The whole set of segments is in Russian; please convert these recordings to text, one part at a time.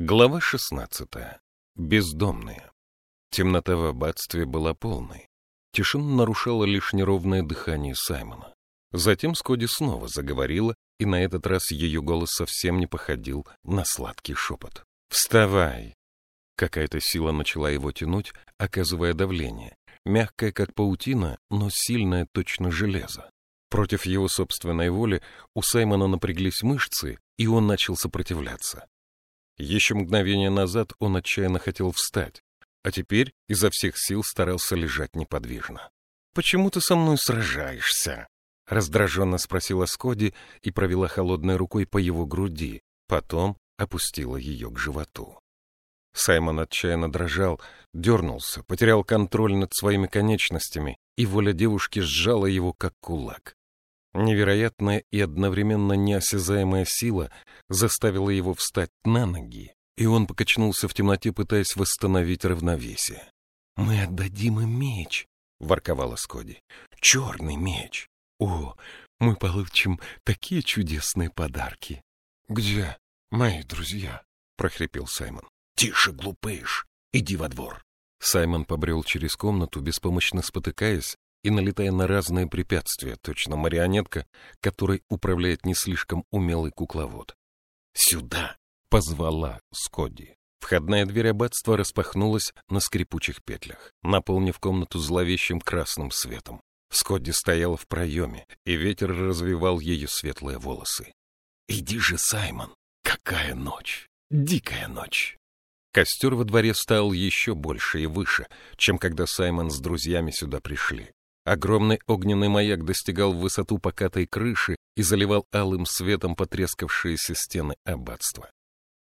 Глава 16. Бездомные. Темнота в аббатстве была полной. Тишину нарушало лишь неровное дыхание Саймона. Затем Скоди снова заговорила, и на этот раз ее голос совсем не походил на сладкий шепот. «Вставай!» Какая-то сила начала его тянуть, оказывая давление. Мягкое, как паутина, но сильное, точно железо. Против его собственной воли у Саймона напряглись мышцы, и он начал сопротивляться. Еще мгновение назад он отчаянно хотел встать, а теперь изо всех сил старался лежать неподвижно. «Почему ты со мной сражаешься?» — раздраженно спросила Скоди и провела холодной рукой по его груди, потом опустила ее к животу. Саймон отчаянно дрожал, дернулся, потерял контроль над своими конечностями, и воля девушки сжала его, как кулак. Невероятная и одновременно неосязаемая сила заставила его встать на ноги, и он покачнулся в темноте, пытаясь восстановить равновесие. «Мы отдадим им меч», — ворковала Скоди. «Черный меч! О, мы получим такие чудесные подарки!» «Где мои друзья?» — прохрипел Саймон. «Тише, глупыш! Иди во двор!» Саймон побрел через комнату, беспомощно спотыкаясь, и налетая на разные препятствия, точно марионетка, которой управляет не слишком умелый кукловод. «Сюда!» — позвала Скотти. Входная дверь аббатства распахнулась на скрипучих петлях, наполнив комнату зловещим красным светом. Скотти стояла в проеме, и ветер развивал ее светлые волосы. «Иди же, Саймон! Какая ночь! Дикая ночь!» Костер во дворе стал еще больше и выше, чем когда Саймон с друзьями сюда пришли. Огромный огненный маяк достигал высоту покатой крыши и заливал алым светом потрескавшиеся стены аббатства.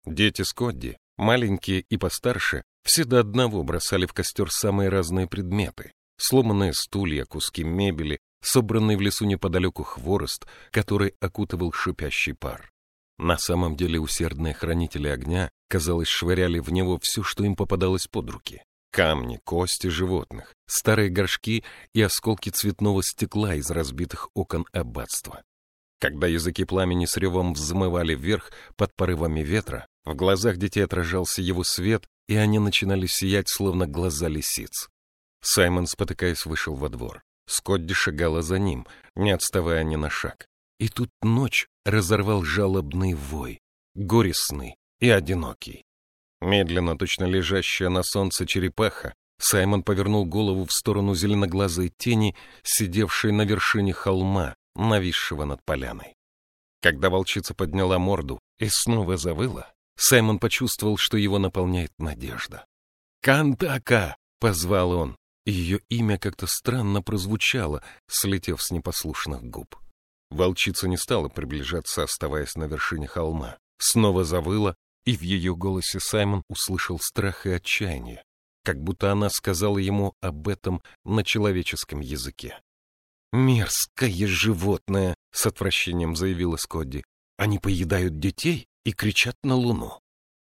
Дети Скотди, маленькие и постарше, все до одного бросали в костер самые разные предметы. Сломанные стулья, куски мебели, собранный в лесу неподалеку хворост, который окутывал шипящий пар. На самом деле усердные хранители огня, казалось, швыряли в него все, что им попадалось под руки камни, кости животных, старые горшки и осколки цветного стекла из разбитых окон аббатства. Когда языки пламени с ревом взмывали вверх под порывами ветра, в глазах детей отражался его свет, и они начинали сиять, словно глаза лисиц. Саймон, спотыкаясь, вышел во двор. Скотти шагала за ним, не отставая ни на шаг. И тут ночь разорвал жалобный вой, горестный и одинокий. Медленно, точно лежащая на солнце черепаха, Саймон повернул голову в сторону зеленоглазой тени, сидевшей на вершине холма, нависшего над поляной. Когда волчица подняла морду и снова завыла, Саймон почувствовал, что его наполняет надежда. «Кантака!» — позвал он, ее имя как-то странно прозвучало, слетев с непослушных губ. Волчица не стала приближаться, оставаясь на вершине холма. Снова завыла, и в ее голосе Саймон услышал страх и отчаяние, как будто она сказала ему об этом на человеческом языке. «Мерзкое животное!» — с отвращением заявила Скотти. «Они поедают детей и кричат на луну.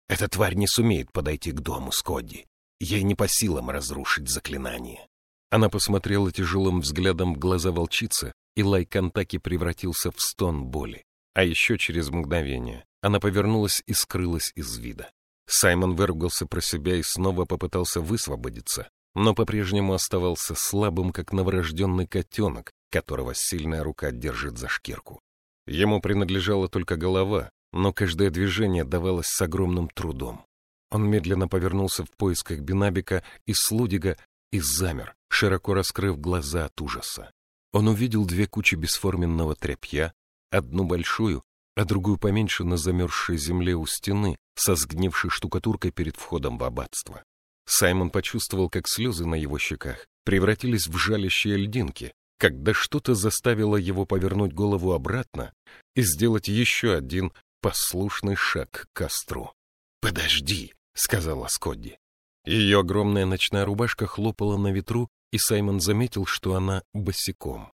Эта тварь не сумеет подойти к дому Скотти. Ей не по силам разрушить заклинание». Она посмотрела тяжелым взглядом в глаза волчицы, и лай Кантаки превратился в стон боли. А еще через мгновение она повернулась и скрылась из вида. Саймон выругался про себя и снова попытался высвободиться, но по-прежнему оставался слабым, как новорожденный котенок, которого сильная рука держит за шкирку. Ему принадлежала только голова, но каждое движение давалось с огромным трудом. Он медленно повернулся в поисках Бинабика и Слудига и замер, широко раскрыв глаза от ужаса. Он увидел две кучи бесформенного тряпья, одну большую, а другую поменьше на замерзшей земле у стены со сгнившей штукатуркой перед входом в аббатство. Саймон почувствовал, как слезы на его щеках превратились в жалящие льдинки, когда что-то заставило его повернуть голову обратно и сделать еще один послушный шаг к костру. «Подожди», — сказала Скотти. Ее огромная ночная рубашка хлопала на ветру, и Саймон заметил, что она босиком.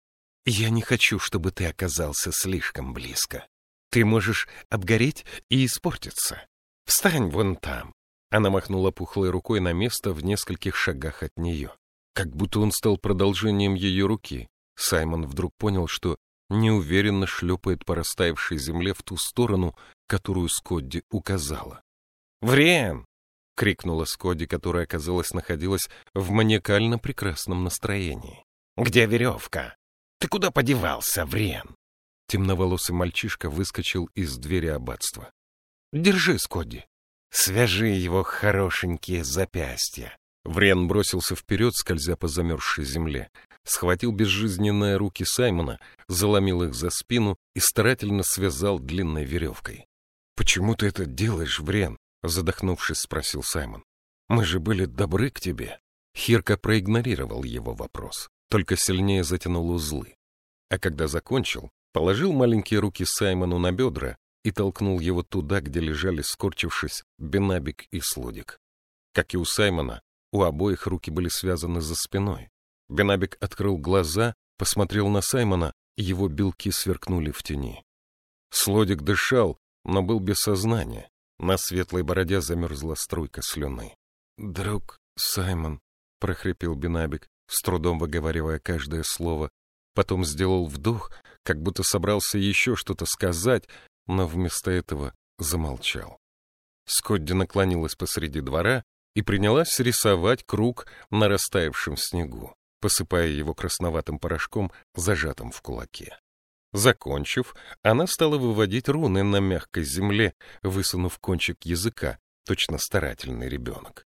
«Я не хочу, чтобы ты оказался слишком близко», ты можешь обгореть и испортиться. Встань вон там. Она махнула пухлой рукой на место в нескольких шагах от нее. Как будто он стал продолжением ее руки. Саймон вдруг понял, что неуверенно шлепает по растаявшей земле в ту сторону, которую Скотти указала. «Врен!» — крикнула Скоди, которая, казалось, находилась в маниакально прекрасном настроении. «Где веревка? Ты куда подевался, Врен?» Темноволосый мальчишка выскочил из двери аббатства. «Держи, Скодди!» «Свяжи его хорошенькие запястья!» Врен бросился вперед, скользя по замерзшей земле. Схватил безжизненные руки Саймона, заломил их за спину и старательно связал длинной веревкой. «Почему ты это делаешь, Врен?» — задохнувшись, спросил Саймон. «Мы же были добры к тебе». Хирка проигнорировал его вопрос, только сильнее затянул узлы. А когда закончил, положил маленькие руки Саймону на бедра и толкнул его туда, где лежали, скорчившись, Бенабик и Слудик. Как и у Саймона, у обоих руки были связаны за спиной. Бенабик открыл глаза, посмотрел на Саймона, и его белки сверкнули в тени. Слодик дышал, но был без сознания. На светлой бороде замерзла струйка слюны. — Друг Саймон, — прохрипел Бенабик, с трудом выговаривая каждое слово. Потом сделал вдох, как будто собрался еще что-то сказать, но вместо этого замолчал. Скотти наклонилась посреди двора и принялась рисовать круг на растаявшем снегу, посыпая его красноватым порошком, зажатым в кулаке. Закончив, она стала выводить руны на мягкой земле, высунув кончик языка, точно старательный ребенок.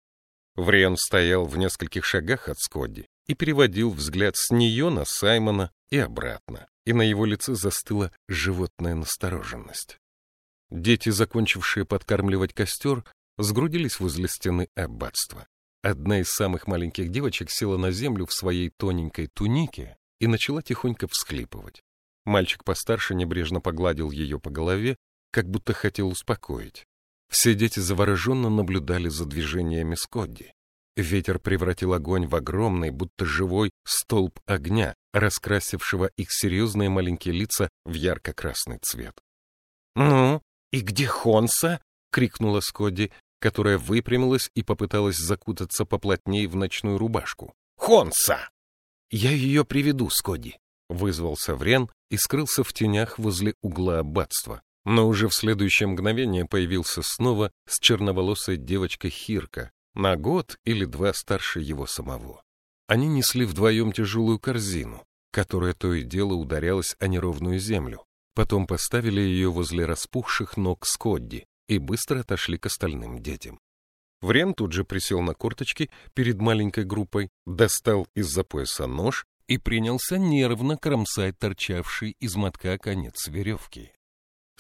Врен стоял в нескольких шагах от Скодди и переводил взгляд с нее на Саймона и обратно, и на его лице застыла животная настороженность. Дети, закончившие подкармливать костер, сгрудились возле стены аббатства. Одна из самых маленьких девочек села на землю в своей тоненькой тунике и начала тихонько всхлипывать. Мальчик постарше небрежно погладил ее по голове, как будто хотел успокоить. Все дети завороженно наблюдали за движениями Скотти. Ветер превратил огонь в огромный, будто живой столб огня, раскрасившего их серьезные маленькие лица в ярко-красный цвет. — Ну, и где Хонса? — крикнула Скотти, которая выпрямилась и попыталась закутаться поплотнее в ночную рубашку. — Хонса! — Я ее приведу, Скотти, — вызвался Врен и скрылся в тенях возле угла аббатства. Но уже в следующее мгновение появился снова с черноволосой девочкой Хирка, на год или два старше его самого. Они несли вдвоем тяжелую корзину, которая то и дело ударялась о неровную землю. Потом поставили ее возле распухших ног Скодди и быстро отошли к остальным детям. Врен тут же присел на корточки перед маленькой группой, достал из-за пояса нож и принялся нервно кромсать торчавший из мотка конец веревки.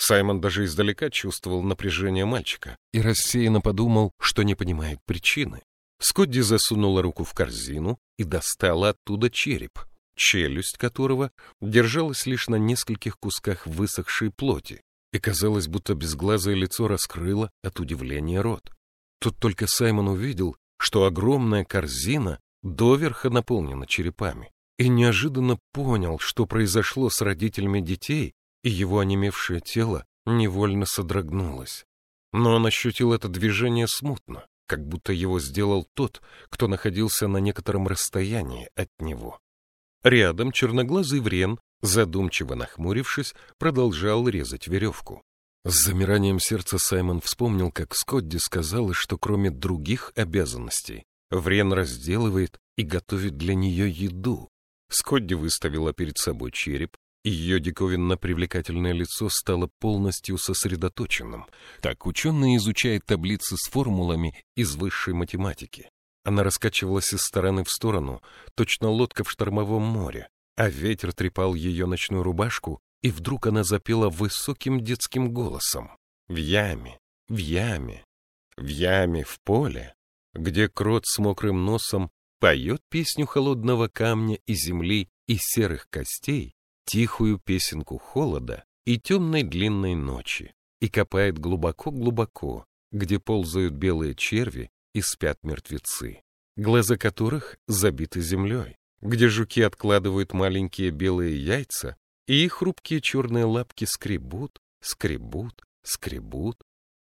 Саймон даже издалека чувствовал напряжение мальчика и рассеянно подумал, что не понимает причины. Скотти засунула руку в корзину и достала оттуда череп, челюсть которого держалась лишь на нескольких кусках высохшей плоти, и казалось, будто безглазое лицо раскрыло от удивления рот. Тут только Саймон увидел, что огромная корзина доверха наполнена черепами, и неожиданно понял, что произошло с родителями детей, и его онемевшее тело невольно содрогнулось. Но он ощутил это движение смутно, как будто его сделал тот, кто находился на некотором расстоянии от него. Рядом черноглазый врен, задумчиво нахмурившись, продолжал резать веревку. С замиранием сердца Саймон вспомнил, как Скотти сказала, что кроме других обязанностей, Врен разделывает и готовит для нее еду. Скотти выставила перед собой череп, ее диковинно привлекательное лицо стало полностью сосредоточенным. Так ученый изучает таблицы с формулами из высшей математики. Она раскачивалась из стороны в сторону, точно лодка в штормовом море, а ветер трепал ее ночную рубашку, и вдруг она запела высоким детским голосом. В яме, в яме, в яме в поле, где крот с мокрым носом поет песню холодного камня и земли и серых костей, тихую песенку холода и темной длинной ночи, и копает глубоко-глубоко, где ползают белые черви и спят мертвецы, глаза которых забиты землей, где жуки откладывают маленькие белые яйца, и их хрупкие черные лапки скребут, скребут, скребут,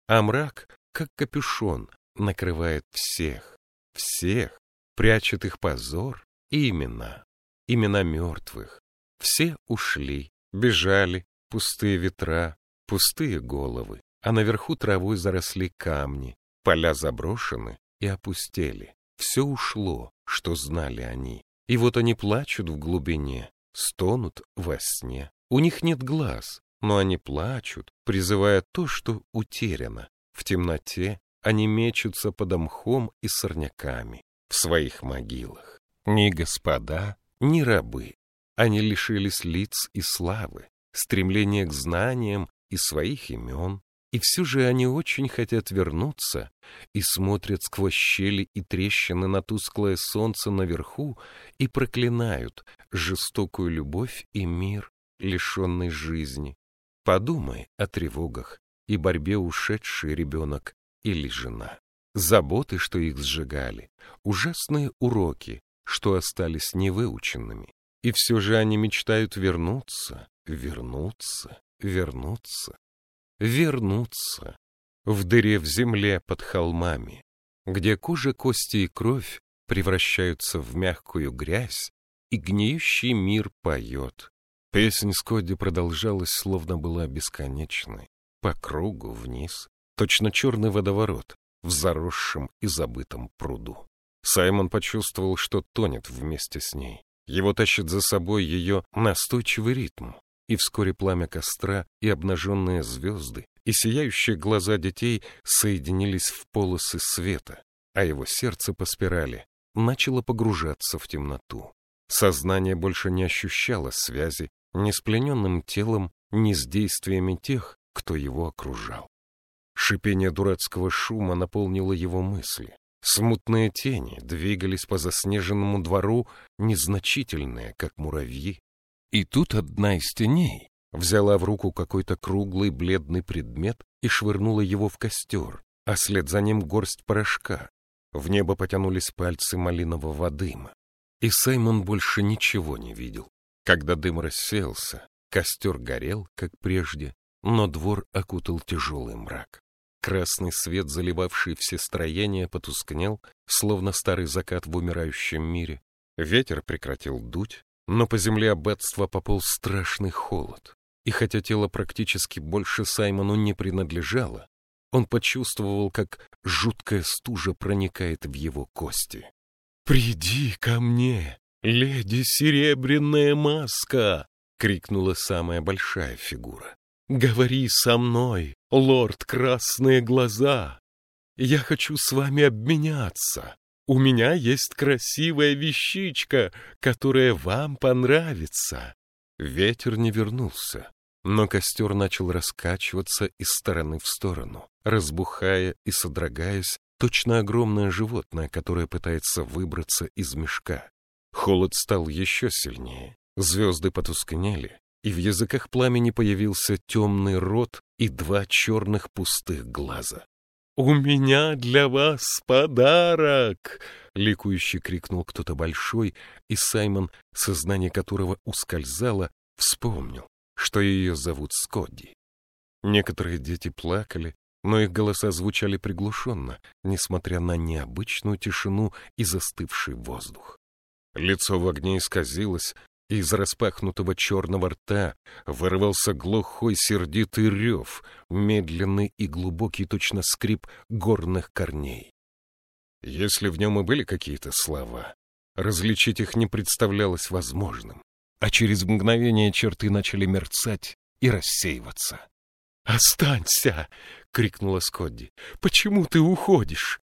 а мрак, как капюшон, накрывает всех, всех, прячет их позор и имена, имена мертвых, все ушли, бежали, пустые ветра, пустые головы, а наверху травой заросли камни, Поля заброшены и опустели. Все ушло, что знали они. И вот они плачут в глубине, стонут во сне. У них нет глаз, но они плачут, призывая то, что утеряно. В темноте они мечутся под мхом и сорняками в своих могилах. Ни господа, ни рабы. Они лишились лиц и славы, стремления к знаниям и своих имен, и все же они очень хотят вернуться и смотрят сквозь щели и трещины на тусклое солнце наверху и проклинают жестокую любовь и мир, лишенный жизни. Подумай о тревогах и борьбе ушедший ребенок или жена. Заботы, что их сжигали, ужасные уроки, что остались невыученными. И все же они мечтают вернуться, вернуться, вернуться, вернуться в дыре в земле под холмами, где кожа, кости и кровь превращаются в мягкую грязь, и гниющий мир поет. Песнь Скотти продолжалась, словно была бесконечной, по кругу вниз, точно черный водоворот в заросшем и забытом пруду. Саймон почувствовал, что тонет вместе с ней. Его тащит за собой ее настойчивый ритм, и вскоре пламя костра и обнаженные звезды и сияющие глаза детей соединились в полосы света, а его сердце по спирали начало погружаться в темноту. Сознание больше не ощущало связи ни с плененным телом, ни с действиями тех, кто его окружал. Шипение дурацкого шума наполнило его мысли. Смутные тени двигались по заснеженному двору, незначительные, как муравьи. И тут одна из теней взяла в руку какой-то круглый бледный предмет и швырнула его в костер, а след за ним горсть порошка. В небо потянулись пальцы малинового дыма. И Саймон больше ничего не видел. Когда дым рассеялся, костер горел, как прежде, но двор окутал тяжелый мрак. Красный свет, заливавший все строения, потускнел, словно старый закат в умирающем мире. Ветер прекратил дуть, но по земле аббатства пополз страшный холод. И хотя тело практически больше Саймону не принадлежало, он почувствовал, как жуткая стужа проникает в его кости. «Приди ко мне, леди Серебряная Маска!» — крикнула самая большая фигура. «Говори со мной, лорд Красные Глаза! Я хочу с вами обменяться. У меня есть красивая вещичка, которая вам понравится». Ветер не вернулся, но костер начал раскачиваться из стороны в сторону, разбухая и содрогаясь, точно огромное животное, которое пытается выбраться из мешка. Холод стал еще сильнее, звезды потускнели, и в языках пламени появился темный рот и два черных пустых глаза. «У меня для вас подарок!» — ликующе крикнул кто-то большой, и Саймон, сознание которого ускользало, вспомнил, что ее зовут Скотти. Некоторые дети плакали, но их голоса звучали приглушенно, несмотря на необычную тишину и застывший воздух. Лицо в огне исказилось, из распахнутого черного рта вырвался глухой сердитый рев, медленный и глубокий точно скрип горных корней. Если в нем и были какие-то слова, различить их не представлялось возможным, а через мгновение черты начали мерцать и рассеиваться. «Останься!» — крикнула Скотти. «Почему ты уходишь?»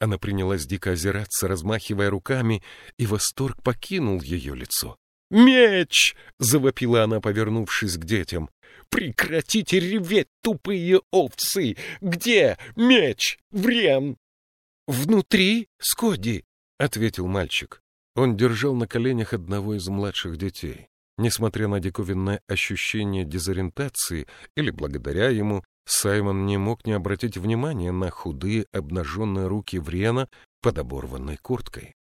Она принялась дико озираться, размахивая руками, и восторг покинул ее лицо. «Меч!» — завопила она, повернувшись к детям. «Прекратите реветь, тупые овцы! Где меч? Врен!» «Внутри, Скотти!» — ответил мальчик. Он держал на коленях одного из младших детей. Несмотря на диковинное ощущение дезориентации, или благодаря ему, Саймон не мог не обратить внимания на худые обнаженные руки Врена под оборванной курткой.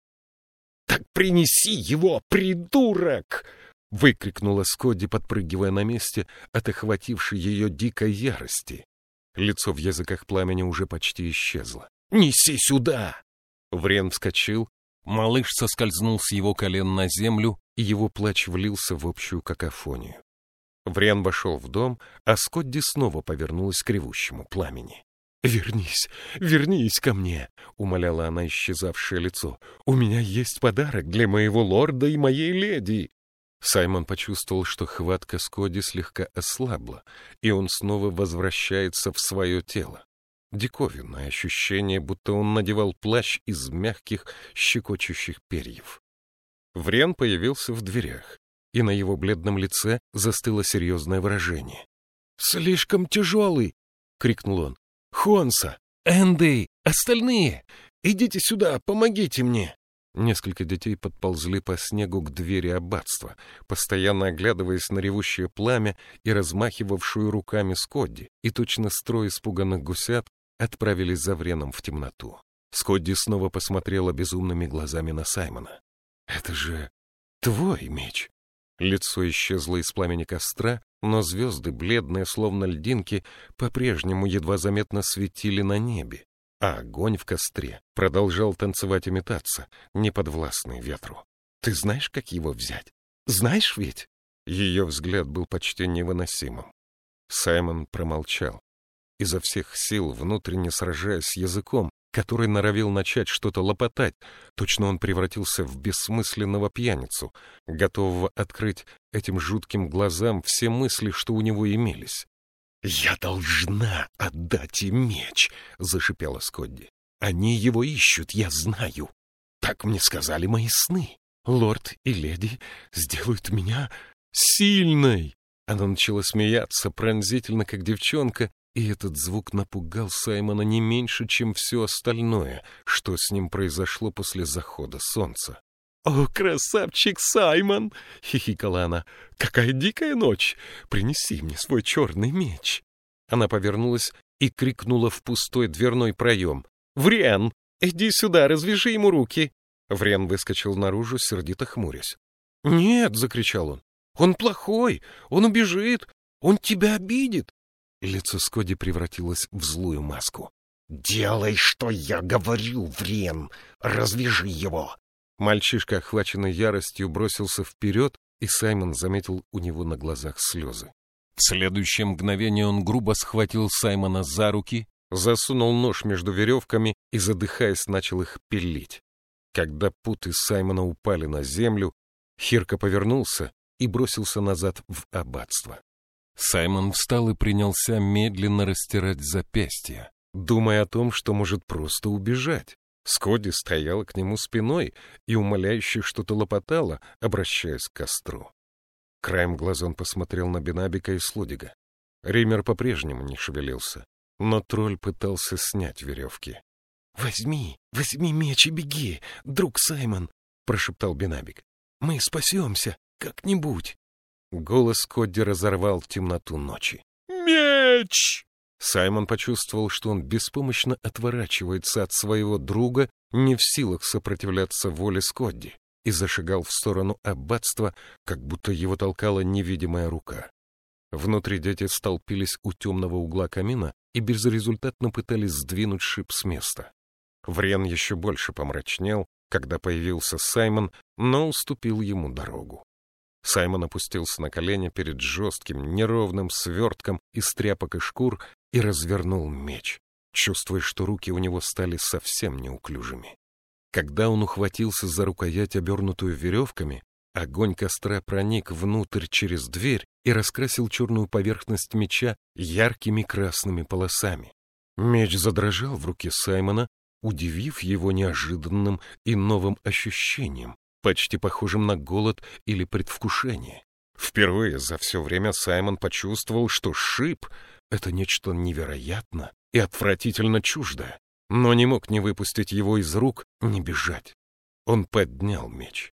«Так принеси его, придурок!» — выкрикнула Скотти, подпрыгивая на месте от охватившей ее дикой ярости. Лицо в языках пламени уже почти исчезло. «Неси сюда!» Врен вскочил, малыш соскользнул с его колен на землю, и его плач влился в общую какофонию. Врен вошел в дом, а Скотти снова повернулась к ревущему пламени. «Вернись, вернись ко мне!» — умоляла она исчезавшее лицо. «У меня есть подарок для моего лорда и моей леди!» Саймон почувствовал, что хватка Скоди слегка ослабла, и он снова возвращается в свое тело. Диковинное ощущение, будто он надевал плащ из мягких, щекочущих перьев. Врен появился в дверях, и на его бледном лице застыло серьезное выражение. «Слишком тяжелый!» — крикнул он. «Хонса! Энды! Остальные! Идите сюда, помогите мне!» Несколько детей подползли по снегу к двери аббатства, постоянно оглядываясь на ревущее пламя и размахивавшую руками Скодди, и точно строй испуганных гусят отправились за Вреном в темноту. Скодди снова посмотрела безумными глазами на Саймона. «Это же твой меч!» Лицо исчезло из пламени костра, но звезды, бледные, словно льдинки, по-прежнему едва заметно светили на небе, а огонь в костре продолжал танцевать и метаться, неподвластный ветру. «Ты знаешь, как его взять? Знаешь ведь?» Ее взгляд был почти невыносимым. Саймон промолчал, изо всех сил внутренне сражаясь с языком, который норовил начать что-то лопотать. Точно он превратился в бессмысленного пьяницу, готового открыть этим жутким глазам все мысли, что у него имелись. «Я должна отдать им меч!» — зашипела Скотти. «Они его ищут, я знаю. Так мне сказали мои сны. Лорд и леди сделают меня сильной!» Она начала смеяться пронзительно, как девчонка, и этот звук напугал Саймона не меньше, чем все остальное, что с ним произошло после захода солнца. «О, красавчик Саймон!» — хихикала она. «Какая дикая ночь! Принеси мне свой черный меч!» Она повернулась и крикнула в пустой дверной проем. «Врен! Иди сюда, развяжи ему руки!» Врен выскочил наружу, сердито хмурясь. «Нет!» — закричал он. «Он плохой! Он убежит! Он тебя обидит!» Лицо Скоди превратилось в злую маску. «Делай, что я говорю, Врен! Развяжи его!» Мальчишка, охваченный яростью, бросился вперед, и Саймон заметил у него на глазах слезы. В следующее мгновение он грубо схватил Саймона за руки, засунул нож между веревками и, задыхаясь, начал их пилить. Когда путы Саймона упали на землю, Хирка повернулся и бросился назад в аббатство. Саймон встал и принялся медленно растирать запястья, думая о том, что может просто убежать. Скоди стояла к нему спиной и умоляюще что-то лопотала, обращаясь к костру. Краем глаза он посмотрел на Бенабика и Слудига. Ример по-прежнему не шевелился, но тролль пытался снять веревки. — Возьми, возьми меч и беги, друг Саймон, — прошептал Бенабик. — Мы спасемся как-нибудь. Голос Кодди разорвал темноту ночи. «Меч!» Саймон почувствовал, что он беспомощно отворачивается от своего друга, не в силах сопротивляться воле Скодди, и зашагал в сторону аббатства, как будто его толкала невидимая рука. Внутри дети столпились у темного угла камина и безрезультатно пытались сдвинуть шип с места. Врен еще больше помрачнел, когда появился Саймон, но уступил ему дорогу. Саймон опустился на колени перед жестким, неровным свертком из тряпок и шкур и развернул меч, чувствуя, что руки у него стали совсем неуклюжими. Когда он ухватился за рукоять, обернутую веревками, огонь костра проник внутрь через дверь и раскрасил черную поверхность меча яркими красными полосами. Меч задрожал в руке Саймона, удивив его неожиданным и новым ощущением, почти похожим на голод или предвкушение. Впервые за все время Саймон почувствовал, что шип — это нечто невероятно и отвратительно чуждое, но не мог ни выпустить его из рук, ни бежать. Он поднял меч.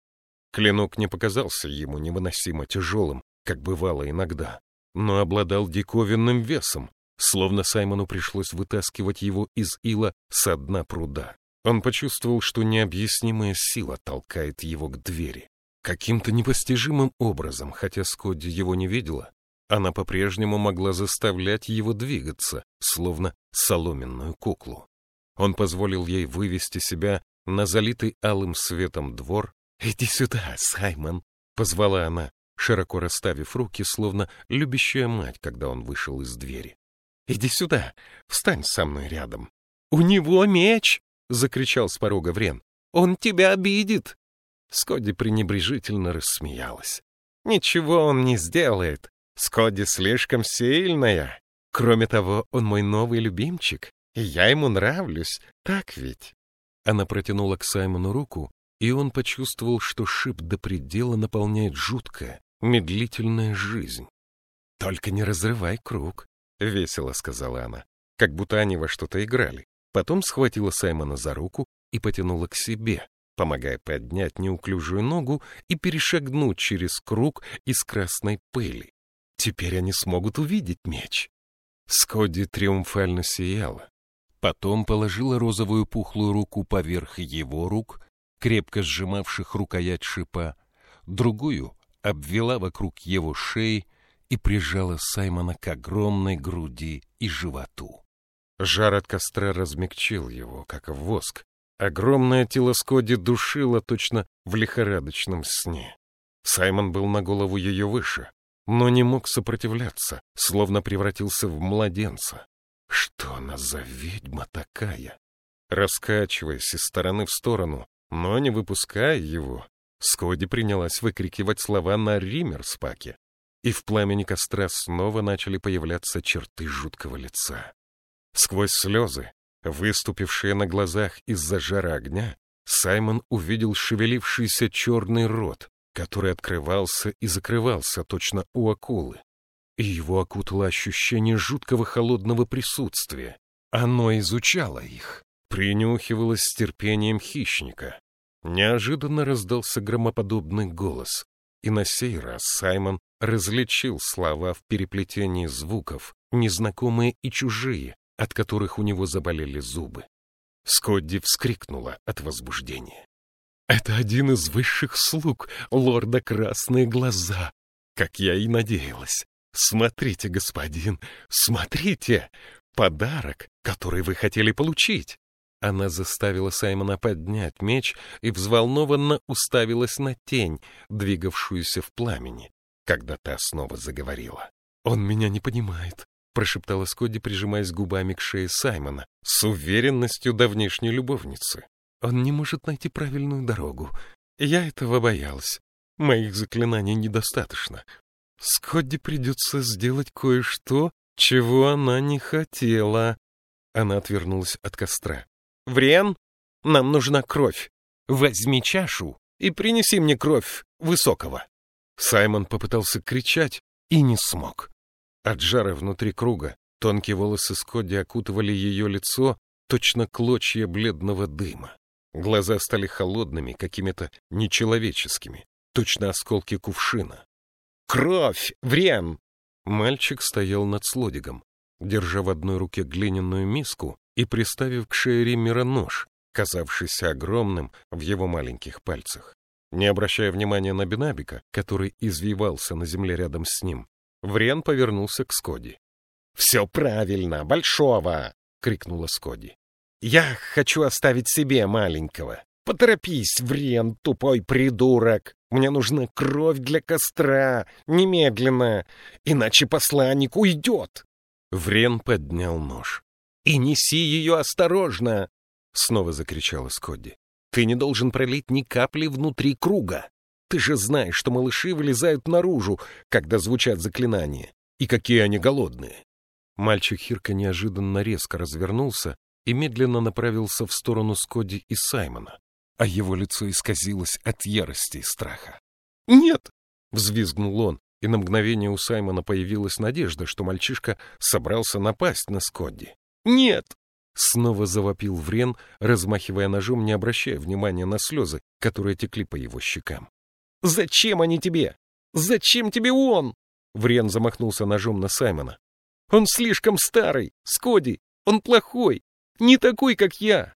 Клинок не показался ему невыносимо тяжелым, как бывало иногда, но обладал диковинным весом, словно Саймону пришлось вытаскивать его из ила со дна пруда. Он почувствовал, что необъяснимая сила толкает его к двери. Каким-то непостижимым образом, хотя Скотти его не видела, она по-прежнему могла заставлять его двигаться, словно соломенную куклу. Он позволил ей вывести себя на залитый алым светом двор. «Иди сюда, Саймон!» — позвала она, широко расставив руки, словно любящая мать, когда он вышел из двери. Иди сюда, встань со мной рядом. У него меч! — закричал с порога Врен. Он тебя обидит. Скотти пренебрежительно рассмеялась. Ничего он не сделает. Скотти слишком сильная. Кроме того, он мой новый любимчик, и я ему нравлюсь, так ведь? Она протянула к Саймону руку, и он почувствовал, что шип до предела наполняет жуткая, медлительная жизнь. «Только не разрывай круг», — весело сказала она, как будто они во что-то играли. Потом схватила Саймона за руку и потянула к себе, помогая поднять неуклюжую ногу и перешагнуть через круг из красной пыли. Теперь они смогут увидеть меч. Скотти триумфально сияла. Потом положила розовую пухлую руку поверх его рук, крепко сжимавших рукоять шипа, другую обвела вокруг его шеи и прижала Саймона к огромной груди и животу. Жар от костра размягчил его, как воск. Огромное тело Скоди душило точно в лихорадочном сне. Саймон был на голову ее выше, но не мог сопротивляться, словно превратился в младенца. Что она за ведьма такая? Раскачиваясь из стороны в сторону, но не выпуская его, Скоди принялась выкрикивать слова на римерспаке, и в пламени костра снова начали появляться черты жуткого лица. Сквозь слезы, выступившие на глазах из-за жара огня, Саймон увидел шевелившийся черный рот, который открывался и закрывался точно у акулы. И его окутало ощущение жуткого холодного присутствия. Оно изучало их, принюхивалось с терпением хищника. Неожиданно раздался громоподобный голос, и на сей раз Саймон различил слова в переплетении звуков, незнакомые и чужие, от которых у него заболели зубы. Скотти вскрикнула от возбуждения. «Это один из высших слуг лорда Красные Глаза, как я и надеялась. Смотрите, господин, смотрите! Подарок, который вы хотели получить!» Она заставила Саймона поднять меч и взволнованно уставилась на тень, двигавшуюся в пламени, когда та снова заговорила. «Он меня не понимает. — прошептала Скотти, прижимаясь губами к шее Саймона, с уверенностью давнешней любовницы. «Он не может найти правильную дорогу. Я этого боялась. Моих заклинаний недостаточно. Скотти придется сделать кое-что, чего она не хотела». Она отвернулась от костра. «Врен, нам нужна кровь. Возьми чашу и принеси мне кровь высокого». Саймон попытался кричать и не смог. От жара внутри круга тонкие волосы Скотти окутывали ее лицо, точно клочья бледного дыма. Глаза стали холодными, какими-то нечеловеческими, точно осколки кувшина. «Кровь! Врем!» Мальчик стоял над слодигом, держа в одной руке глиняную миску и приставив к шее Риммера нож, казавшийся огромным в его маленьких пальцах. Не обращая внимания на Бенабика, который извивался на земле рядом с ним, Врен повернулся к Скоди. «Все правильно, большого!» — крикнула Скоди. «Я хочу оставить себе маленького. Поторопись, Врен, тупой придурок! Мне нужна кровь для костра, немедленно, иначе посланник уйдет!» Врен поднял нож. «И неси ее осторожно!» — снова закричала Скодди. «Ты не должен пролить ни капли внутри круга. Ты же знаешь, что малыши вылезают наружу, когда звучат заклинания. И какие они голодные. Мальчик Хирка неожиданно резко развернулся и медленно направился в сторону Скоди и Саймона, а его лицо исказилось от ярости и страха. «Нет!» — взвизгнул он, и на мгновение у Саймона появилась надежда, что мальчишка собрался напасть на Скодди. «Нет!» — снова завопил Врен, размахивая ножом, не обращая внимания на слезы, которые текли по его щекам. Зачем они тебе? Зачем тебе он? Врен замахнулся ножом на Саймона. Он слишком старый, Скоди. Он плохой. Не такой, как я.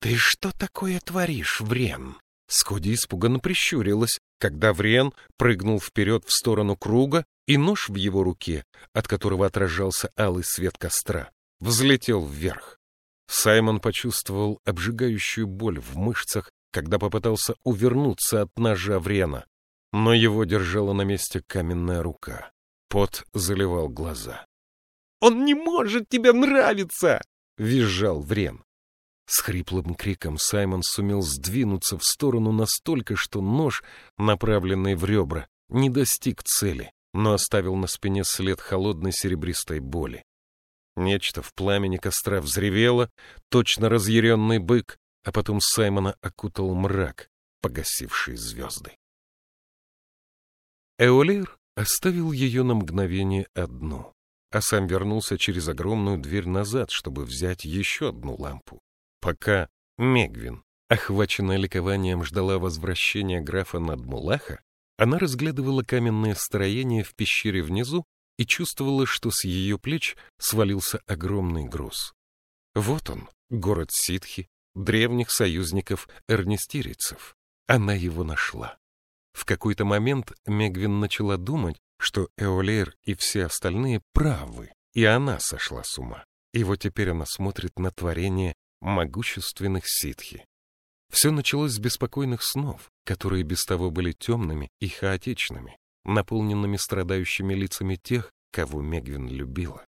Ты что такое творишь, Врен? Скоди испуганно прищурилась, когда Врен прыгнул вперед в сторону круга, и нож в его руке, от которого отражался алый свет костра, взлетел вверх. Саймон почувствовал обжигающую боль в мышцах когда попытался увернуться от ножа Врена, но его держала на месте каменная рука. Пот заливал глаза. Он не может тебе нравиться!» — визжал Врен. С хриплым криком Саймон сумел сдвинуться в сторону настолько, что нож, направленный в ребра, не достиг цели, но оставил на спине след холодной серебристой боли. Нечто в пламени костра взревело, точно разъяренный бык, а потом Саймона окутал мрак, погасивший звезды. Эолир оставил ее на мгновение одну, а сам вернулся через огромную дверь назад, чтобы взять еще одну лампу. Пока Мегвин, охваченная ликованием, ждала возвращения графа Надмулаха, она разглядывала каменное строение в пещере внизу и чувствовала, что с ее плеч свалился огромный груз. Вот он, город Ситхи, древних союзников эрнестирийцев. Она его нашла. В какой-то момент Мегвин начала думать, что Эолер и все остальные правы, и она сошла с ума. И вот теперь она смотрит на творение могущественных ситхи. Все началось с беспокойных снов, которые без того были темными и хаотичными, наполненными страдающими лицами тех, кого Мегвин любила.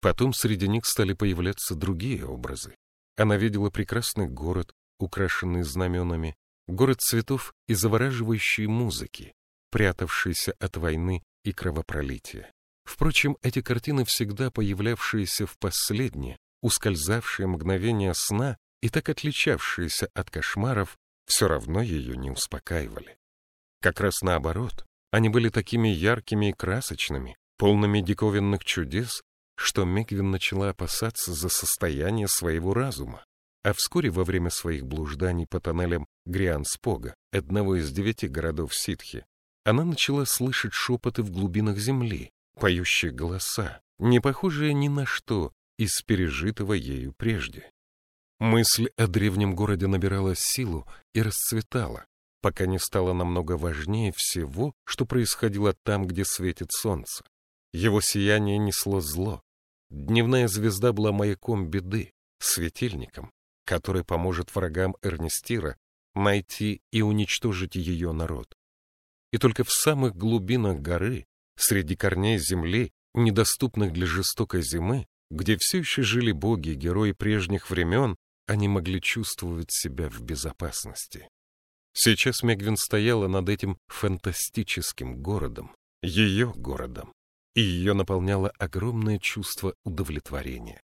Потом среди них стали появляться другие образы. Она видела прекрасный город, украшенный знаменами, город цветов и завораживающей музыки, прятавшийся от войны и кровопролития. Впрочем, эти картины, всегда появлявшиеся в последнее, ускользавшие мгновения сна и так отличавшиеся от кошмаров, все равно ее не успокаивали. Как раз наоборот, они были такими яркими и красочными, полными диковинных чудес, что Мегвин начала опасаться за состояние своего разума. А вскоре во время своих блужданий по тоннелям Грианспога, одного из девяти городов Ситхи, она начала слышать шепоты в глубинах земли, поющие голоса, не похожие ни на что из пережитого ею прежде. Мысль о древнем городе набирала силу и расцветала, пока не стало намного важнее всего, что происходило там, где светит солнце. Его сияние несло зло. Дневная звезда была маяком беды, светильником, который поможет врагам Эрнестира найти и уничтожить ее народ. И только в самых глубинах горы, среди корней земли, недоступных для жестокой зимы, где все еще жили боги и герои прежних времен, они могли чувствовать себя в безопасности. Сейчас Мегвин стояла над этим фантастическим городом, ее городом, и ее наполняло огромное чувство удовлетворения.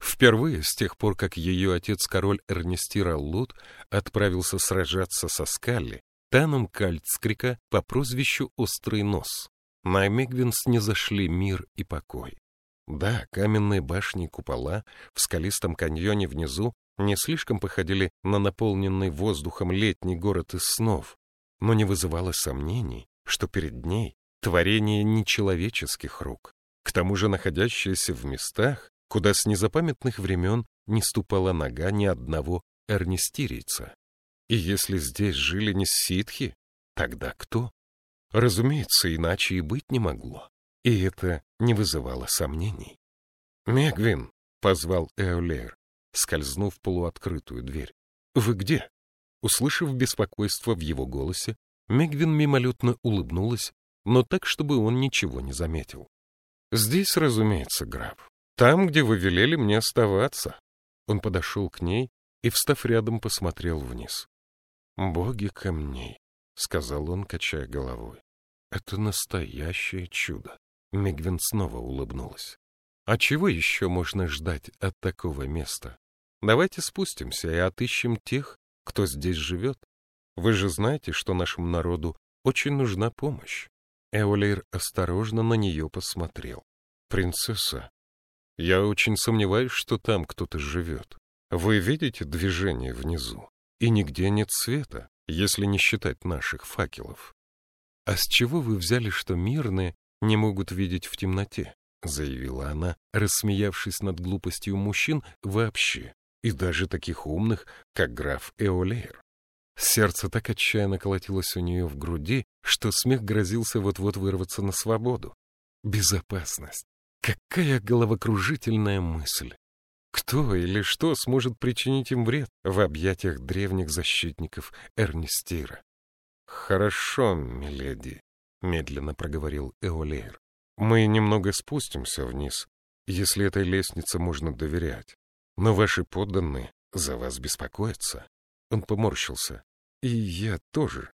Впервые с тех пор, как ее отец-король Эрнестира Лут отправился сражаться со Скалли, Таном Кальцкрика по прозвищу Острый Нос, на Мегвинс не зашли мир и покой. Да, каменные башни и купола в скалистом каньоне внизу не слишком походили на наполненный воздухом летний город из снов, но не вызывало сомнений, что перед ней творение нечеловеческих рук, к тому же находящееся в местах, куда с незапамятных времен не ступала нога ни одного эрнистирийца. И если здесь жили не ситхи, тогда кто? Разумеется, иначе и быть не могло и это не вызывало сомнений. «Мегвин!» — позвал Эолер, скользнув в полуоткрытую дверь. «Вы где?» Услышав беспокойство в его голосе, Мегвин мимолетно улыбнулась, но так, чтобы он ничего не заметил. «Здесь, разумеется, граф. Там, где вы велели мне оставаться». Он подошел к ней и, встав рядом, посмотрел вниз. «Боги камней», — сказал он, качая головой. «Это настоящее чудо. Мегвин снова улыбнулась. А чего еще можно ждать от такого места? Давайте спустимся и отыщем тех, кто здесь живет. Вы же знаете, что нашему народу очень нужна помощь. Эолейр осторожно на нее посмотрел. Принцесса, я очень сомневаюсь, что там кто-то живет. Вы видите движение внизу? И нигде нет света, если не считать наших факелов. А с чего вы взяли, что мирные не могут видеть в темноте, заявила она, рассмеявшись над глупостью мужчин вообще, и даже таких умных, как граф Эолейр. Сердце так отчаянно колотилось у нее в груди, что смех грозился вот-вот вырваться на свободу. Безопасность. Какая головокружительная мысль. Кто или что сможет причинить им вред в объятиях древних защитников Эрнистира? Хорошо, миледи, — медленно проговорил Эолейр. «Мы немного спустимся вниз, если этой лестнице можно доверять. Но ваши подданные за вас беспокоятся. Он поморщился. И я тоже.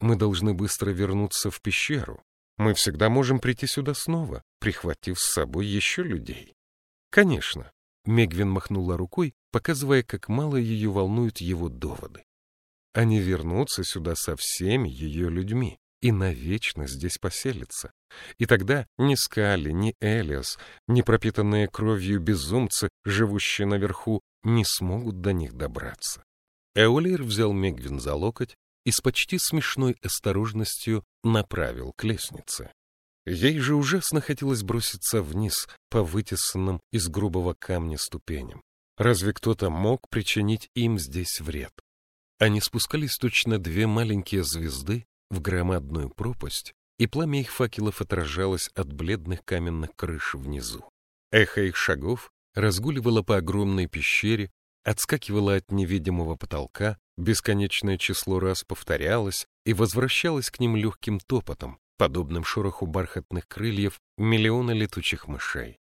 Мы должны быстро вернуться в пещеру. Мы всегда можем прийти сюда снова, прихватив с собой еще людей. Конечно. Мегвин махнула рукой, показывая, как мало ее волнуют его доводы. Они вернутся сюда со всеми ее людьми и навечно здесь поселятся. И тогда ни Скали, ни Элиас, ни пропитанные кровью безумцы, живущие наверху, не смогут до них добраться. Эолир взял Мегвин за локоть и с почти смешной осторожностью направил к лестнице. Ей же ужасно хотелось броситься вниз по вытесанным из грубого камня ступеням. Разве кто-то мог причинить им здесь вред? Они спускались точно две маленькие звезды в громадную пропасть, и пламя их факелов отражалось от бледных каменных крыш внизу. Эхо их шагов разгуливало по огромной пещере, отскакивало от невидимого потолка, бесконечное число раз повторялось и возвращалось к ним легким топотом, подобным шороху бархатных крыльев миллиона летучих мышей.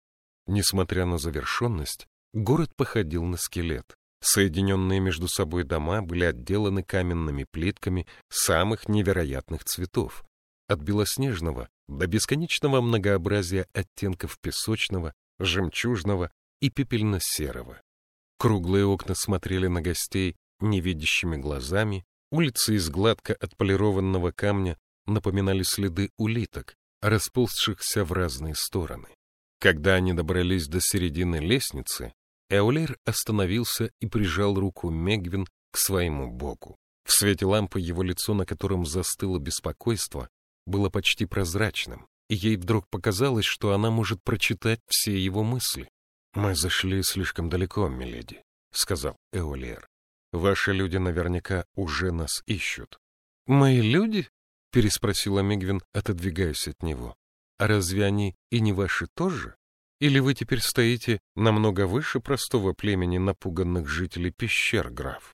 Несмотря на завершенность, город походил на скелет. Соединенные между собой дома были отделаны каменными плитками самых невероятных цветов, от белоснежного до бесконечного многообразия оттенков песочного, жемчужного и пепельно-серого. Круглые окна смотрели на гостей невидящими глазами, улицы из гладко отполированного камня напоминали следы улиток, расползшихся в разные стороны. Когда они добрались до середины лестницы, Эолер остановился и прижал руку Мегвин к своему боку. В свете лампы его лицо, на котором застыло беспокойство, было почти прозрачным, и ей вдруг показалось, что она может прочитать все его мысли. «Мы зашли слишком далеко, миледи», — сказал Эолер. «Ваши люди наверняка уже нас ищут». «Мои люди?» — переспросила Мегвин, отодвигаясь от него. «А разве они и не ваши тоже?» Или вы теперь стоите намного выше простого племени напуганных жителей пещер, граф?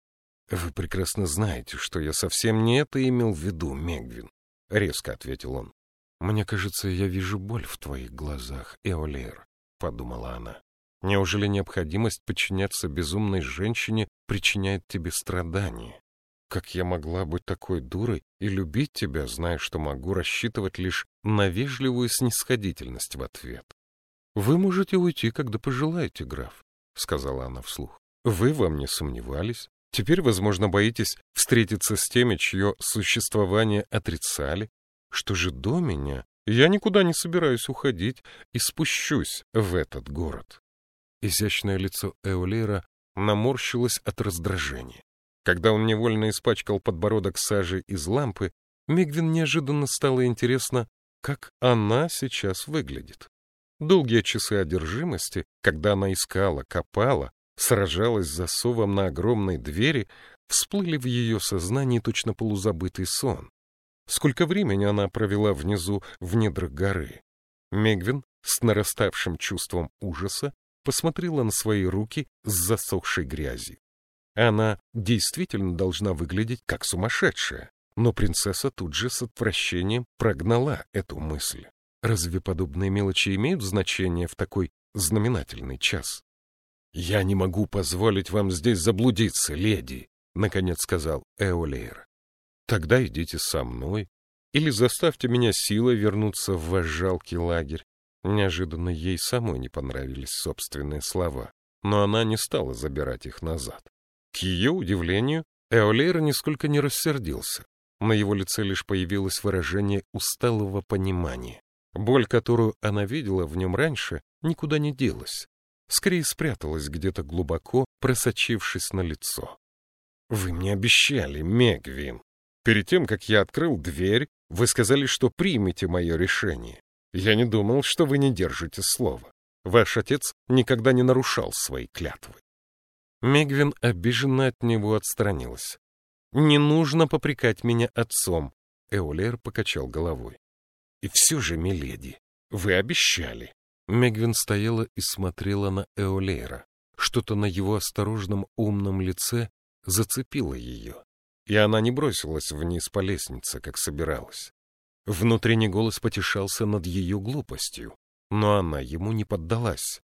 Вы прекрасно знаете, что я совсем не это имел в виду, Мегвин, — резко ответил он. Мне кажется, я вижу боль в твоих глазах, Эолер, — подумала она. Неужели необходимость подчиняться безумной женщине причиняет тебе страдания? Как я могла быть такой дурой и любить тебя, зная, что могу рассчитывать лишь на вежливую снисходительность в ответ? «Вы можете уйти, когда пожелаете, граф», — сказала она вслух. «Вы вам не сомневались. Теперь, возможно, боитесь встретиться с теми, чье существование отрицали. Что же до меня? Я никуда не собираюсь уходить и спущусь в этот город». Изящное лицо Эолера наморщилось от раздражения. Когда он невольно испачкал подбородок сажей из лампы, Мегвин неожиданно стало интересно, как она сейчас выглядит. Долгие часы одержимости, когда она искала, копала, сражалась с засовом на огромной двери, всплыли в ее сознании точно полузабытый сон. Сколько времени она провела внизу, в недрах горы. Мегвин с нараставшим чувством ужаса посмотрела на свои руки с засохшей грязью. Она действительно должна выглядеть как сумасшедшая, но принцесса тут же с отвращением прогнала эту мысль. Разве подобные мелочи имеют значение в такой знаменательный час? — Я не могу позволить вам здесь заблудиться, леди, — наконец сказал Эолейр. — Тогда идите со мной или заставьте меня силой вернуться в ваш жалкий лагерь. Неожиданно ей самой не понравились собственные слова, но она не стала забирать их назад. К ее удивлению, Эолейр нисколько не рассердился. На его лице лишь появилось выражение усталого понимания. Боль, которую она видела в нем раньше, никуда не делась. Скорее спряталась где-то глубоко, просочившись на лицо. «Вы мне обещали, Мегвин. Перед тем, как я открыл дверь, вы сказали, что примете мое решение. Я не думал, что вы не держите слова. Ваш отец никогда не нарушал свои клятвы». Мегвин обиженно от него отстранилась. «Не нужно попрекать меня отцом», — Эолер покачал головой. И все же, миледи, вы обещали. Мегвин стояла и смотрела на Эолейра. Что-то на его осторожном умном лице зацепило ее, и она не бросилась вниз по лестнице, как собиралась. Внутренний голос потешался над ее глупостью, но она ему не поддалась.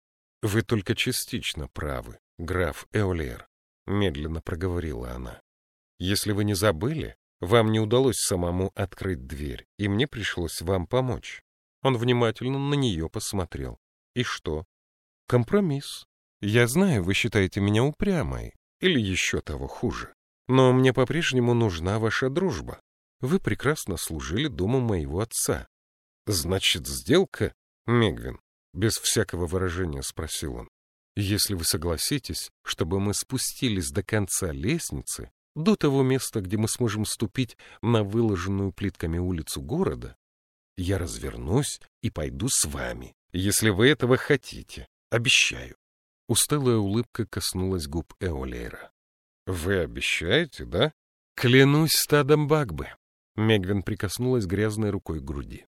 Вы только частично правы, граф Эолер, медленно проговорила она. Если вы не забыли, вам не удалось самому открыть дверь, и мне пришлось вам помочь. Он внимательно на нее посмотрел. И что? Компромисс. Я знаю, вы считаете меня упрямой, или еще того хуже. Но мне по-прежнему нужна ваша дружба. Вы прекрасно служили дому моего отца. Значит, сделка, Мегвин? Без всякого выражения спросил он. Если вы согласитесь, чтобы мы спустились до конца лестницы, до того места, где мы сможем ступить на выложенную плитками улицу города, я развернусь и пойду с вами, если вы этого хотите. Обещаю. Усталая улыбка коснулась губ Эолейра. «Вы обещаете, да?» «Клянусь стадом Багбы!» Мегвин прикоснулась грязной рукой к груди.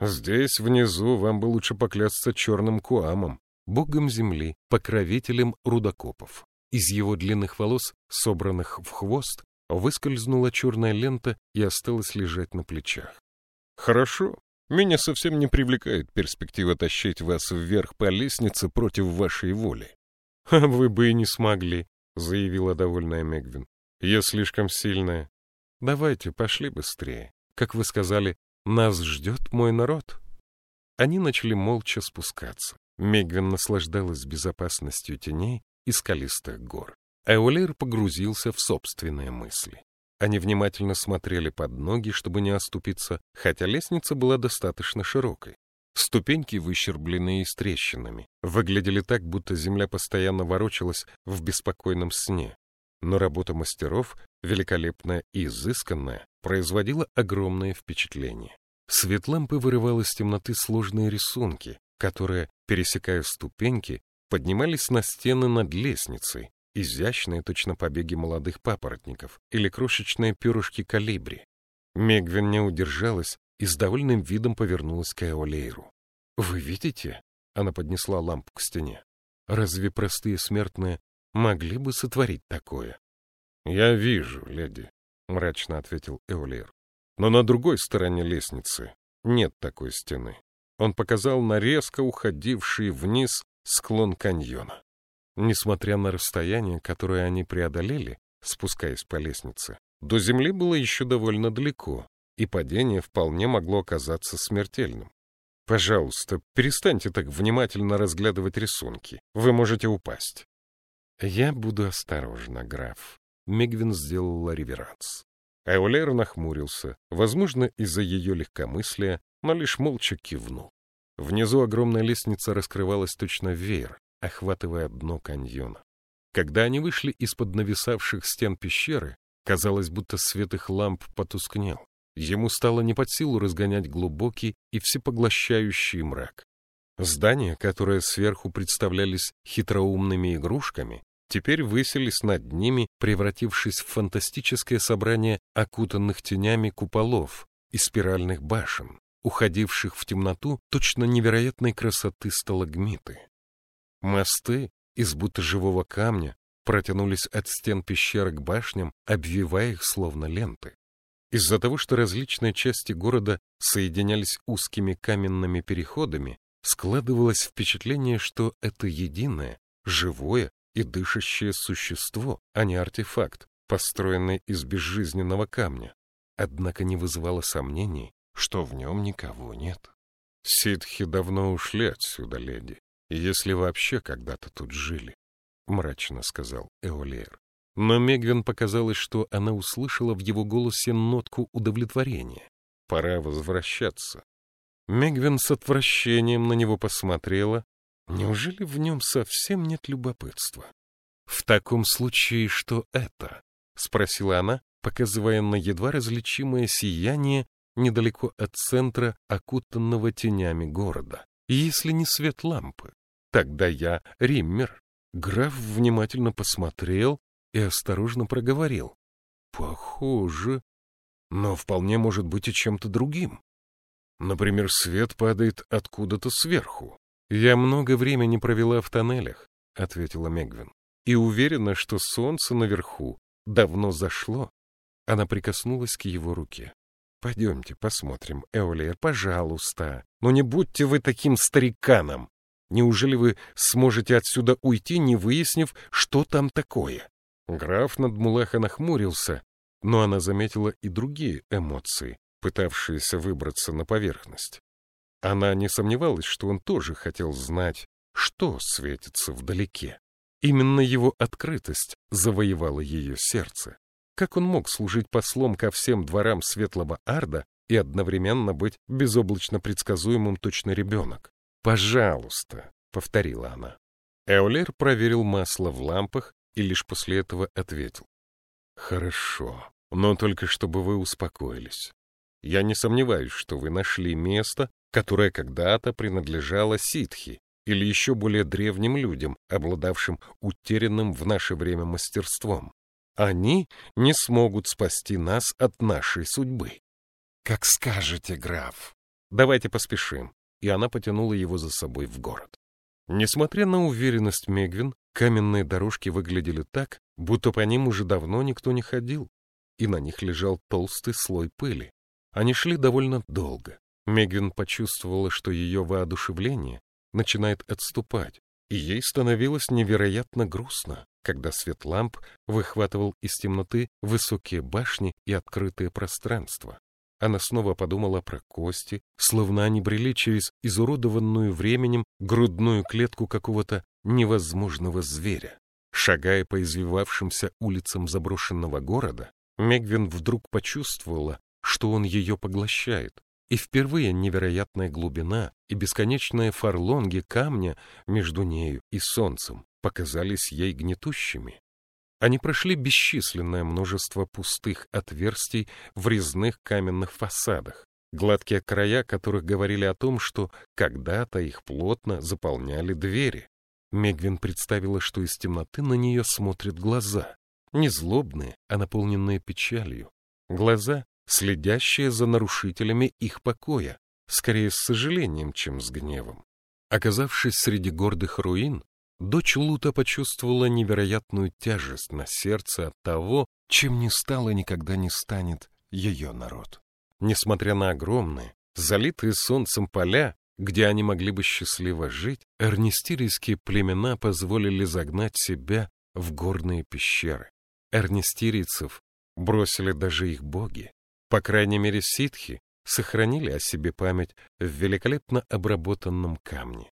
«Здесь, внизу, вам бы лучше поклясться черным куамом, богом земли, покровителем рудокопов. Из его длинных волос, собранных в хвост, выскользнула черная лента и осталась лежать на плечах. «Хорошо. Меня совсем не привлекает перспектива тащить вас вверх по лестнице против вашей воли. «А вы бы и не смогли», — заявила довольная Мегвин. «Я слишком сильная. Давайте, пошли быстрее. Как вы сказали, нас ждет мой народ». Они начали молча спускаться. Мегвин наслаждалась безопасностью теней и скалистых гор. Эолер погрузился в собственные мысли. Они внимательно смотрели под ноги, чтобы не оступиться, хотя лестница была достаточно широкой. Ступеньки, выщербленные с трещинами, выглядели так, будто земля постоянно ворочалась в беспокойном сне. Но работа мастеров, великолепная и изысканная, производила огромное впечатление. Свет лампы вырывал из темноты сложные рисунки, которые, пересекая ступеньки, поднимались на стены над лестницей, изящные точно побеги молодых папоротников или крошечные перышки калибри. Мегвин не удержалась и с довольным видом повернулась к Эолейру. «Вы видите?» — она поднесла лампу к стене. «Разве простые смертные могли бы сотворить такое?» «Я вижу, леди», — мрачно ответил Эолейр. «Но на другой стороне лестницы нет такой стены». Он показал на резко уходивший вниз склон каньона. Несмотря на расстояние, которое они преодолели, спускаясь по лестнице, до земли было еще довольно далеко, и падение вполне могло оказаться смертельным. Пожалуйста, перестаньте так внимательно разглядывать рисунки. Вы можете упасть. Я буду осторожна, граф. Мегвин сделала реверанс. Эолер нахмурился, возможно, из-за ее легкомыслия, но лишь молча кивнул. Внизу огромная лестница раскрывалась точно веер, охватывая дно каньона. Когда они вышли из-под нависавших стен пещеры, казалось, будто свет их ламп потускнел. Ему стало не под силу разгонять глубокий и всепоглощающий мрак. Здания, которые сверху представлялись хитроумными игрушками, теперь высились над ними, превратившись в фантастическое собрание окутанных тенями куполов и спиральных башен, уходивших в темноту точно невероятной красоты сталагмиты. Мосты из будто живого камня протянулись от стен пещеры к башням, обвивая их словно ленты. Из-за того, что различные части города соединялись узкими каменными переходами, складывалось впечатление, что это единое, живое и дышащее существо, а не артефакт, построенный из безжизненного камня. Однако не вызывало сомнений, что в нем никого нет. Ситхи давно ушли отсюда, леди, если вообще когда-то тут жили, — мрачно сказал Эолер. Но Мегвин показалось, что она услышала в его голосе нотку удовлетворения. Пора возвращаться. Мегвин с отвращением на него посмотрела. Неужели в нем совсем нет любопытства? — В таком случае, что это? — спросила она, показывая на едва различимое сияние недалеко от центра, окутанного тенями города. Если не свет лампы, тогда я Риммер. Граф внимательно посмотрел и осторожно проговорил. Похоже, но вполне может быть и чем-то другим. Например, свет падает откуда-то сверху. Я много времени провела в тоннелях, ответила Мегвин, и уверена, что солнце наверху давно зашло. Она прикоснулась к его руке. Пойдемте посмотрим, Эолер, пожалуйста. Но не будьте вы таким стариканом. Неужели вы сможете отсюда уйти, не выяснив, что там такое? Граф над Мулаха нахмурился, но она заметила и другие эмоции, пытавшиеся выбраться на поверхность. Она не сомневалась, что он тоже хотел знать, что светится вдалеке. Именно его открытость завоевала ее сердце. Как он мог служить послом ко всем дворам Светлого Арда и одновременно быть безоблачно предсказуемым точно ребенок? «Пожалуйста», — повторила она. Эолер проверил масло в лампах и лишь после этого ответил. «Хорошо, но только чтобы вы успокоились. Я не сомневаюсь, что вы нашли место, которое когда-то принадлежало ситхи или еще более древним людям, обладавшим утерянным в наше время мастерством. Они не смогут спасти нас от нашей судьбы. Как скажете, граф. Давайте поспешим и она потянула его за собой в город. Несмотря на уверенность Мегвин, каменные дорожки выглядели так, будто по ним уже давно никто не ходил, и на них лежал толстый слой пыли. Они шли довольно долго. Мегвин почувствовала, что ее воодушевление начинает отступать, и ей становилось невероятно грустно, когда свет ламп выхватывал из темноты высокие башни и открытые пространства. Она снова подумала про кости, словно они брели через изуродованную временем грудную клетку какого-то невозможного зверя. Шагая по извивавшимся улицам заброшенного города, Мегвин вдруг почувствовала, что он ее поглощает, и впервые невероятная глубина и бесконечные фарлонги камня между нею и солнцем показались ей гнетущими. Они прошли бесчисленное множество пустых отверстий в резных каменных фасадах, гладкие края которых говорили о том, что когда-то их плотно заполняли двери. Мегвин представила, что из темноты на нее смотрят глаза, не злобные, а наполненные печалью. Глаза, следящие за нарушителями их покоя, скорее с сожалением, чем с гневом. Оказавшись среди гордых руин, Дочь Лута почувствовала невероятную тяжесть на сердце от того, чем не стало никогда не станет ее народ. Несмотря на огромные, залитые солнцем поля, где они могли бы счастливо жить, эрнистирийские племена позволили загнать себя в горные пещеры. Эрнистирийцев бросили даже их боги. По крайней мере, ситхи сохранили о себе память в великолепно обработанном камне.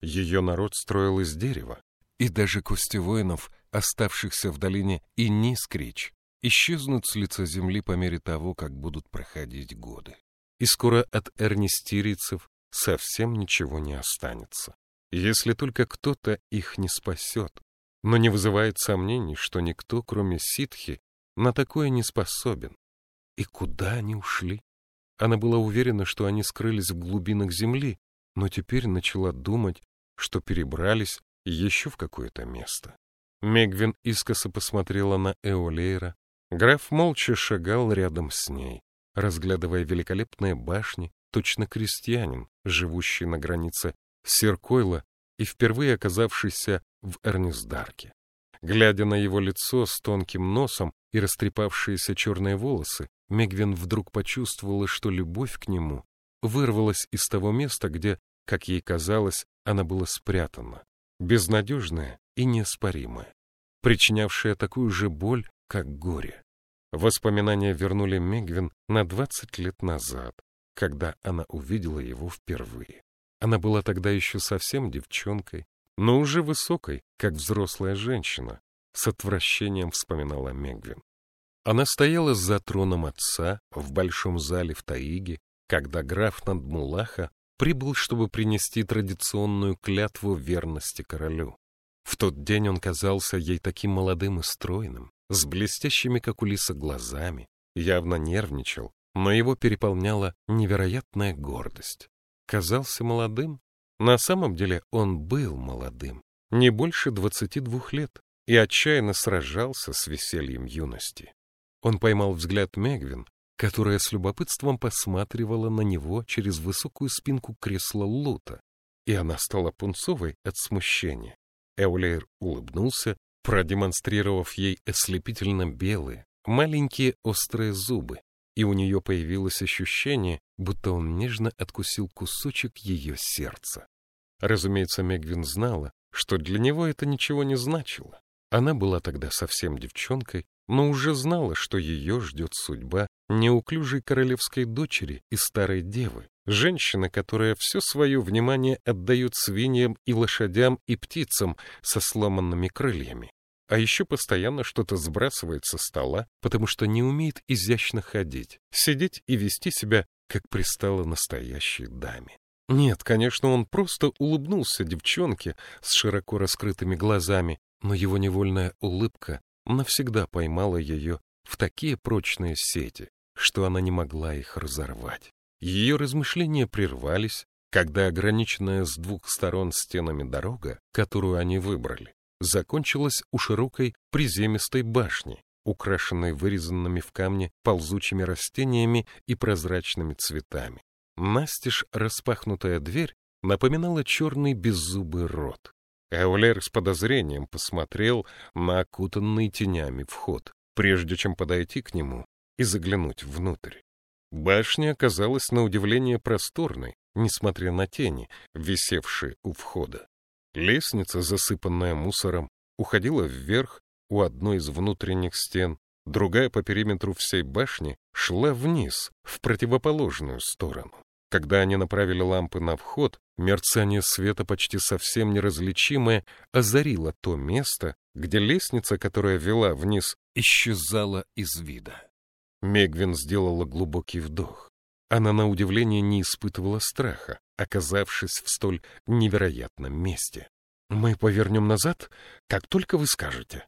Ее народ строил из дерева, и даже кости воинов, оставшихся в долине и Нискрич, исчезнут с лица земли по мере того, как будут проходить годы. И скоро от эрнистирийцев совсем ничего не останется, если только кто-то их не спасет. Но не вызывает сомнений, что никто, кроме ситхи, на такое не способен. И куда они ушли? Она была уверена, что они скрылись в глубинах земли, но теперь начала думать, что перебрались еще в какое-то место. Мегвин искоса посмотрела на Эолейра. Граф молча шагал рядом с ней, разглядывая великолепные башни, точно крестьянин, живущий на границе Серкойла и впервые оказавшийся в Эрнисдарке. Глядя на его лицо с тонким носом и растрепавшиеся черные волосы, Мегвин вдруг почувствовала, что любовь к нему вырвалась из того места, где, как ей казалось, она была спрятана, безнадежная и неоспоримая, причинявшая такую же боль, как горе. Воспоминания вернули Мегвин на двадцать лет назад, когда она увидела его впервые. Она была тогда еще совсем девчонкой, но уже высокой, как взрослая женщина, с отвращением вспоминала Мегвин. Она стояла за троном отца в большом зале в Таиге, когда граф Надмулаха прибыл, чтобы принести традиционную клятву верности королю. В тот день он казался ей таким молодым и стройным, с блестящими, как у лиса, глазами, явно нервничал, но его переполняла невероятная гордость. Казался молодым? На самом деле он был молодым, не больше двадцати двух лет, и отчаянно сражался с весельем юности. Он поймал взгляд Мегвин которая с любопытством посматривала на него через высокую спинку кресла Лута, и она стала пунцовой от смущения. Эулейр улыбнулся, продемонстрировав ей ослепительно белые, маленькие острые зубы, и у нее появилось ощущение, будто он нежно откусил кусочек ее сердца. Разумеется, Мегвин знала, что для него это ничего не значило. Она была тогда совсем девчонкой, но уже знала, что ее ждет судьба неуклюжей королевской дочери и старой девы, женщины, которая все свое внимание отдает свиньям и лошадям и птицам со сломанными крыльями. А еще постоянно что-то сбрасывает со стола, потому что не умеет изящно ходить, сидеть и вести себя, как пристало настоящей даме. Нет, конечно, он просто улыбнулся девчонке с широко раскрытыми глазами, но его невольная улыбка навсегда поймала ее в такие прочные сети, что она не могла их разорвать. Ее размышления прервались, когда ограниченная с двух сторон стенами дорога, которую они выбрали, закончилась у широкой приземистой башни, украшенной вырезанными в камне ползучими растениями и прозрачными цветами. Настежь распахнутая дверь напоминала черный беззубый рот. Эулер с подозрением посмотрел на окутанный тенями вход, прежде чем подойти к нему и заглянуть внутрь. Башня оказалась на удивление просторной, несмотря на тени, висевшие у входа. Лестница, засыпанная мусором, уходила вверх у одной из внутренних стен, другая по периметру всей башни шла вниз, в противоположную сторону. Когда они направили лампы на вход, мерцание света почти совсем неразличимое озарило то место, где лестница, которая вела вниз, исчезала из вида. Мегвин сделала глубокий вдох. Она, на удивление, не испытывала страха, оказавшись в столь невероятном месте. «Мы повернем назад, как только вы скажете».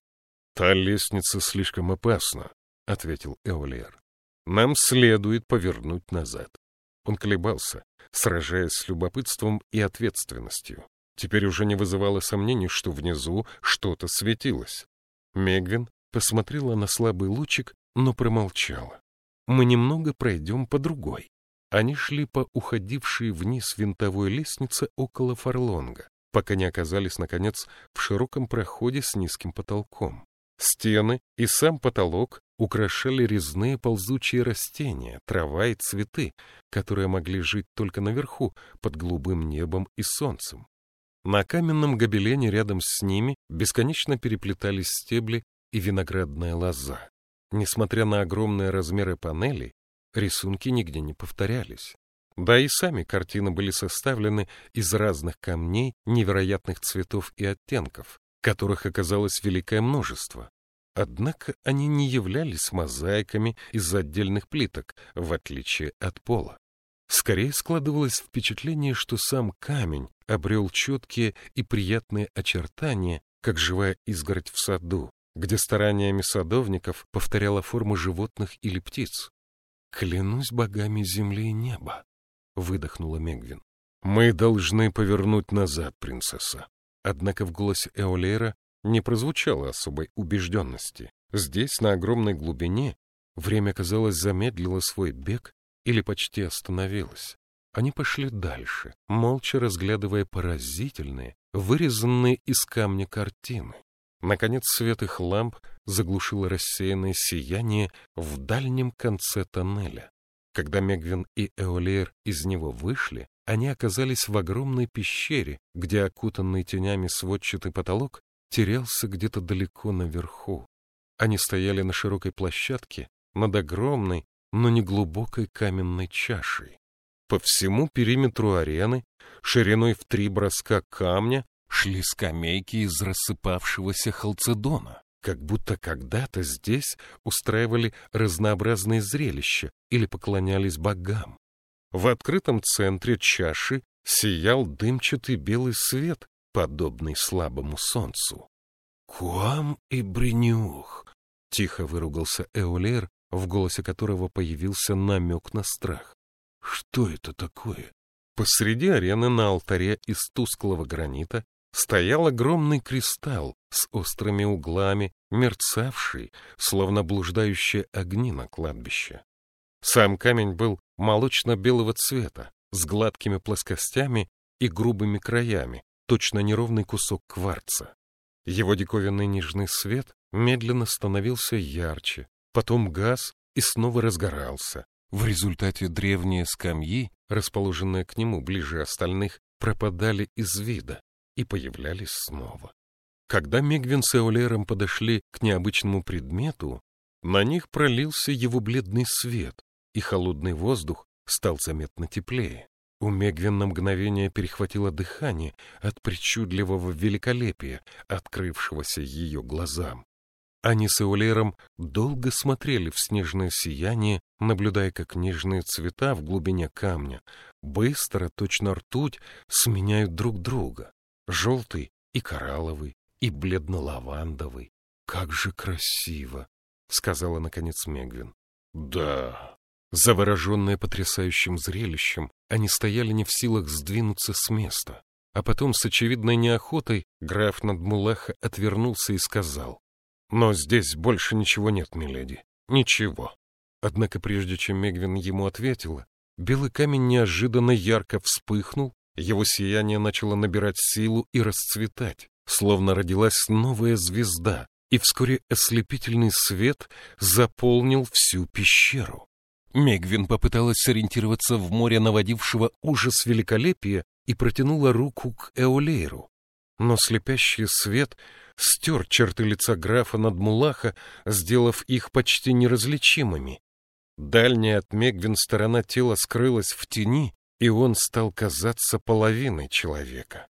«Та лестница слишком опасна», — ответил Эолер. «Нам следует повернуть назад». Он колебался, сражаясь с любопытством и ответственностью. Теперь уже не вызывало сомнений, что внизу что-то светилось. Мегвин посмотрела на слабый лучик, но промолчала. «Мы немного пройдем по другой». Они шли по уходившей вниз винтовой лестнице около Фарлонга, пока не оказались, наконец, в широком проходе с низким потолком. Стены и сам потолок украшали резные ползучие растения, трава и цветы, которые могли жить только наверху, под голубым небом и солнцем. На каменном гобелене рядом с ними бесконечно переплетались стебли и виноградная лоза. Несмотря на огромные размеры панелей, рисунки нигде не повторялись. Да и сами картины были составлены из разных камней, невероятных цветов и оттенков, которых оказалось великое множество. Однако они не являлись мозаиками из отдельных плиток, в отличие от пола. Скорее складывалось впечатление, что сам камень обрел четкие и приятные очертания, как живая изгородь в саду, где стараниями садовников повторяла форму животных или птиц. «Клянусь богами земли и неба», — выдохнула Мегвин. «Мы должны повернуть назад, принцесса». Однако в голосе Эолера не прозвучало особой убежденности. Здесь, на огромной глубине, время, казалось, замедлило свой бег или почти остановилось. Они пошли дальше, молча разглядывая поразительные, вырезанные из камня картины. Наконец свет их ламп заглушил рассеянное сияние в дальнем конце тоннеля. Когда Мегвин и Эолер из него вышли, они оказались в огромной пещере, где окутанный тенями сводчатый потолок терялся где-то далеко наверху. Они стояли на широкой площадке над огромной, но не глубокой каменной чашей. По всему периметру арены, шириной в три броска камня, шли скамейки из рассыпавшегося халцедона, как будто когда-то здесь устраивали разнообразные зрелища или поклонялись богам. В открытом центре чаши сиял дымчатый белый свет, подобный слабому солнцу. «Куам и Бринюх!» — тихо выругался Эолер, в голосе которого появился намек на страх. «Что это такое?» Посреди арены на алтаре из тусклого гранита стоял огромный кристалл с острыми углами, мерцавший, словно блуждающие огни на кладбище. Сам камень был молочно-белого цвета, с гладкими плоскостями и грубыми краями, точно неровный кусок кварца. Его диковинный нежный свет медленно становился ярче, потом газ и снова разгорался. В результате древние скамьи, расположенные к нему ближе остальных, пропадали из вида и появлялись снова. Когда Мегвин с Эолером подошли к необычному предмету, на них пролился его бледный свет, и холодный воздух стал заметно теплее. У Мегвин на мгновение перехватило дыхание от причудливого великолепия, открывшегося ее глазам. Они с Эулером долго смотрели в снежное сияние, наблюдая, как нежные цвета в глубине камня быстро, точно ртуть, сменяют друг друга. Желтый и коралловый, и бледно-лавандовый. «Как же красиво!» — сказала, наконец, Мегвин. «Да». Завороженные потрясающим зрелищем, они стояли не в силах сдвинуться с места. А потом с очевидной неохотой граф Надмулаха отвернулся и сказал. «Но здесь больше ничего нет, миледи. Ничего». Однако прежде чем Мегвин ему ответила, белый камень неожиданно ярко вспыхнул, его сияние начало набирать силу и расцветать, словно родилась новая звезда, и вскоре ослепительный свет заполнил всю пещеру. Мегвин попыталась сориентироваться в море наводившего ужас великолепия и протянула руку к Эолейру. Но слепящий свет стер черты лица графа над Мулаха, сделав их почти неразличимыми. Дальняя от Мегвин сторона тела скрылась в тени, и он стал казаться половиной человека.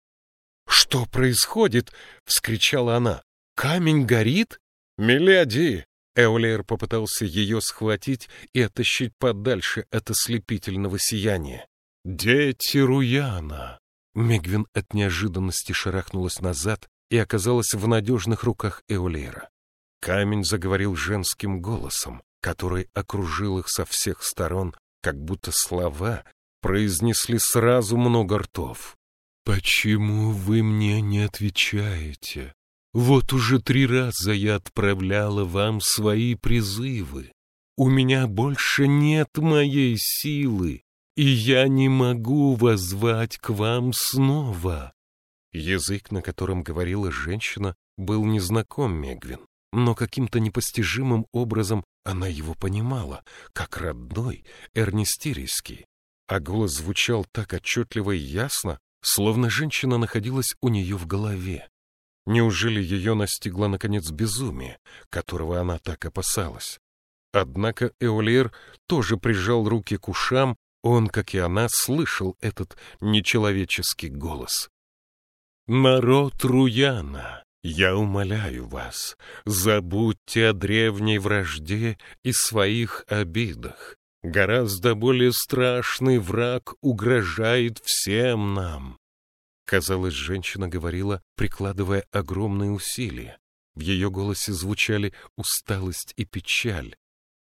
«Что происходит?» — вскричала она. «Камень горит?» «Миледи!» Эолер попытался ее схватить и оттащить подальше от ослепительного сияния. «Дети Руяна!» Мегвин от неожиданности шарахнулась назад и оказалась в надежных руках Эолера. Камень заговорил женским голосом, который окружил их со всех сторон, как будто слова произнесли сразу много ртов. «Почему вы мне не отвечаете? Вот уже три раза я отправляла вам свои призывы. У меня больше нет моей силы, и я не могу воззвать к вам снова». Язык, на котором говорила женщина, был незнаком Мегвин, но каким-то непостижимым образом она его понимала, как родной, эрнистирийский. А голос звучал так отчетливо и ясно, словно женщина находилась у нее в голове. Неужели ее настигло, наконец, безумие, которого она так опасалась? Однако Эолер тоже прижал руки к ушам, он, как и она, слышал этот нечеловеческий голос. «Народ Руяна, я умоляю вас, забудьте о древней вражде и своих обидах. Гораздо более страшный враг угрожает всем нам. Казалось, женщина говорила, прикладывая огромные усилия. В ее голосе звучали усталость и печаль,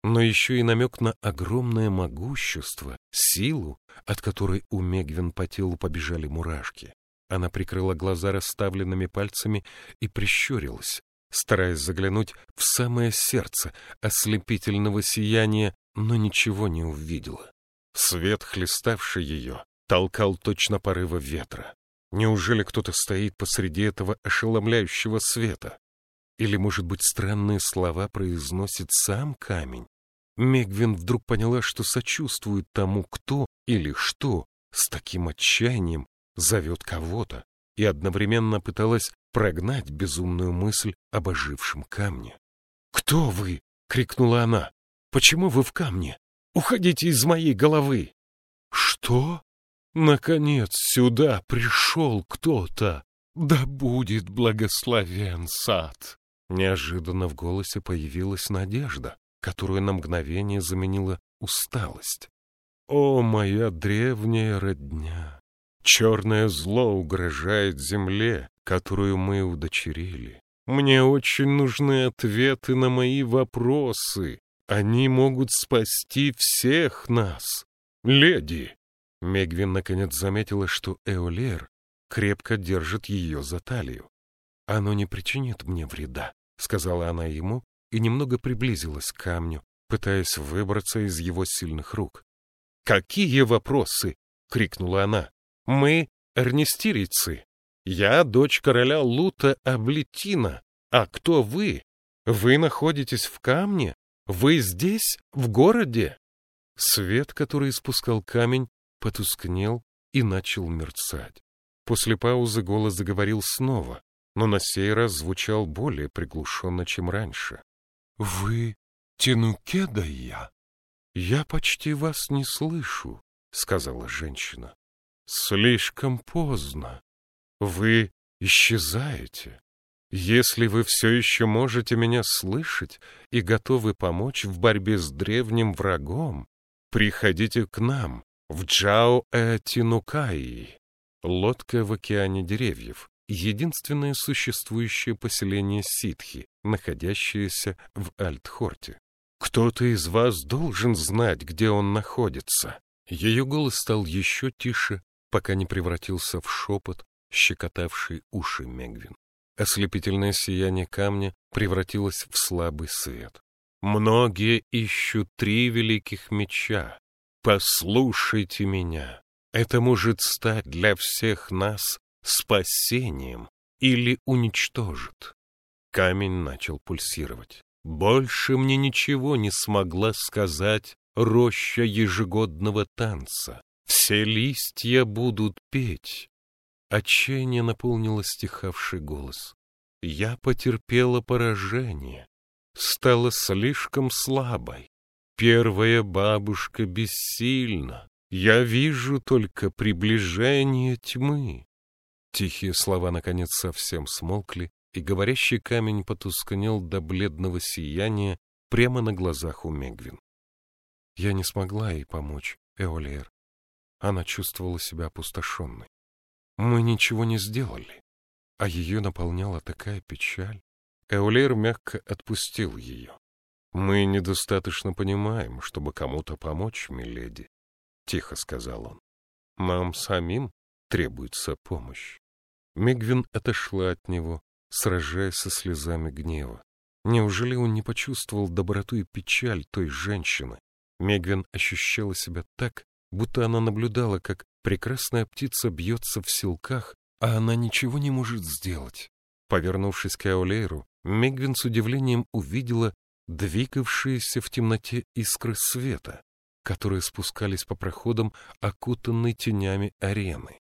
но еще и намек на огромное могущество, силу, от которой у Мегвин по телу побежали мурашки. Она прикрыла глаза расставленными пальцами и прищурилась, стараясь заглянуть в самое сердце ослепительного сияния но ничего не увидела. Свет, хлеставший ее, толкал точно порыва ветра. Неужели кто-то стоит посреди этого ошеломляющего света? Или, может быть, странные слова произносит сам камень? Мегвин вдруг поняла, что сочувствует тому, кто или что с таким отчаянием зовет кого-то, и одновременно пыталась прогнать безумную мысль об ожившем камне. «Кто вы?» — крикнула она. Почему вы в камне? Уходите из моей головы!» «Что? Наконец сюда пришел кто-то! Да будет благословен сад!» Неожиданно в голосе появилась надежда, которую на мгновение заменила усталость. «О, моя древняя родня! Черное зло угрожает земле, которую мы удочерили. Мне очень нужны ответы на мои вопросы. Они могут спасти всех нас. Леди!» Мегвин наконец заметила, что Эолер крепко держит ее за талию. «Оно не причинит мне вреда», — сказала она ему и немного приблизилась к камню, пытаясь выбраться из его сильных рук. «Какие вопросы?» — крикнула она. «Мы эрнистирийцы. Я дочь короля Лута Аблетина. А кто вы? Вы находитесь в камне, вы здесь, в городе? Свет, который испускал камень, потускнел и начал мерцать. После паузы голос заговорил снова, но на сей раз звучал более приглушенно, чем раньше. — Вы Тинукеда я? — Я почти вас не слышу, — сказала женщина. — Слишком поздно. Вы исчезаете. Если вы все еще можете меня слышать и готовы помочь в борьбе с древним врагом, приходите к нам, в Джао-э-Тинукаи. Лодка в океане деревьев, единственное существующее поселение ситхи, находящееся в Альтхорте. Кто-то из вас должен знать, где он находится. Ее голос стал еще тише, пока не превратился в шепот, щекотавший уши Мегвин. Ослепительное сияние камня превратилось в слабый свет. Многие ищут три великих меча. Послушайте меня. Это может стать для всех нас спасением или уничтожит. Камень начал пульсировать. Больше мне ничего не смогла сказать роща ежегодного танца. Все листья будут петь. Отчаяние наполнило стихавший голос. Я потерпела поражение, стала слишком слабой. Первая бабушка бессильна. Я вижу только приближение тьмы. Тихие слова, наконец, совсем смолкли, и говорящий камень потускнел до бледного сияния прямо на глазах у Мегвин. Я не смогла ей помочь, Эолер. Она чувствовала себя опустошенной. Мы ничего не сделали, а ее наполняла такая печаль. Эолер мягко отпустил ее. Мы недостаточно понимаем, чтобы кому-то помочь, миледи. — тихо сказал он. «Нам самим требуется помощь». Мегвин отошла от него, сражаясь со слезами гнева. Неужели он не почувствовал доброту и печаль той женщины? Мегвин ощущала себя так, будто она наблюдала, как прекрасная птица бьется в силках, а она ничего не может сделать. Повернувшись к Аулейру, Мегвин с удивлением увидела двигавшиеся в темноте искры света которые спускались по проходам, окутанной тенями арены.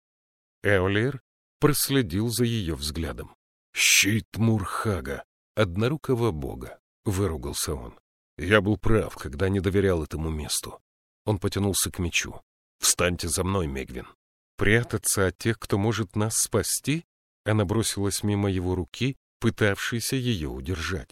Эолер проследил за ее взглядом. «Щит Мурхага, однорукого бога», — выругался он. «Я был прав, когда не доверял этому месту». Он потянулся к мечу. «Встаньте за мной, Мегвин». «Прятаться от тех, кто может нас спасти?» Она бросилась мимо его руки, пытавшейся ее удержать.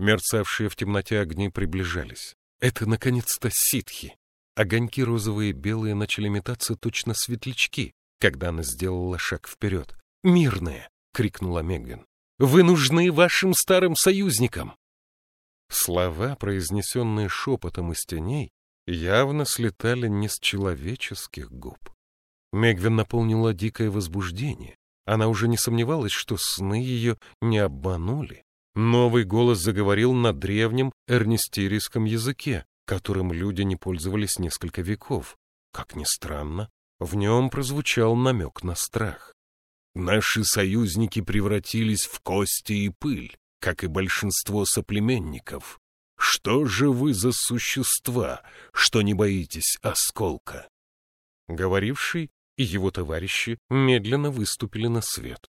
Мерцавшие в темноте огни приближались. Это, наконец-то, ситхи. Огоньки розовые и белые начали метаться точно светлячки, когда она сделала шаг вперед. «Мирные!» — крикнула Мегвин. «Вы нужны вашим старым союзникам!» Слова, произнесенные шепотом из теней, явно слетали не с человеческих губ. Мегвин наполнила дикое возбуждение. Она уже не сомневалась, что сны ее не обманули. Новый голос заговорил на древнем эрнистирийском языке, которым люди не пользовались несколько веков. Как ни странно, в нем прозвучал намек на страх. Наши союзники превратились в кости и пыль, как и большинство соплеменников. Что же вы за существа, что не боитесь осколка? Говоривший и его товарищи медленно выступили на свет.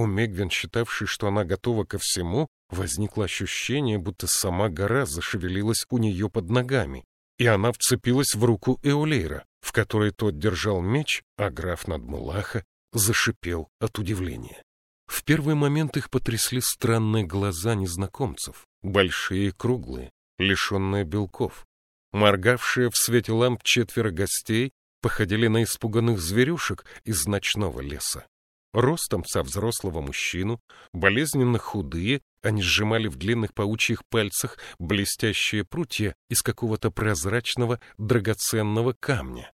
У Мегвин, считавшей, что она готова ко всему, возникло ощущение, будто сама гора зашевелилась у нее под ногами, и она вцепилась в руку Эолейра, в которой тот держал меч, а граф Надмулаха зашипел от удивления. В первый момент их потрясли странные глаза незнакомцев, большие и круглые, лишенные белков. Моргавшие в свете ламп четверо гостей походили на испуганных зверюшек из ночного леса. Ростом со взрослого мужчину, болезненно худые, они сжимали в длинных паучьих пальцах блестящие прутья из какого-то прозрачного драгоценного камня.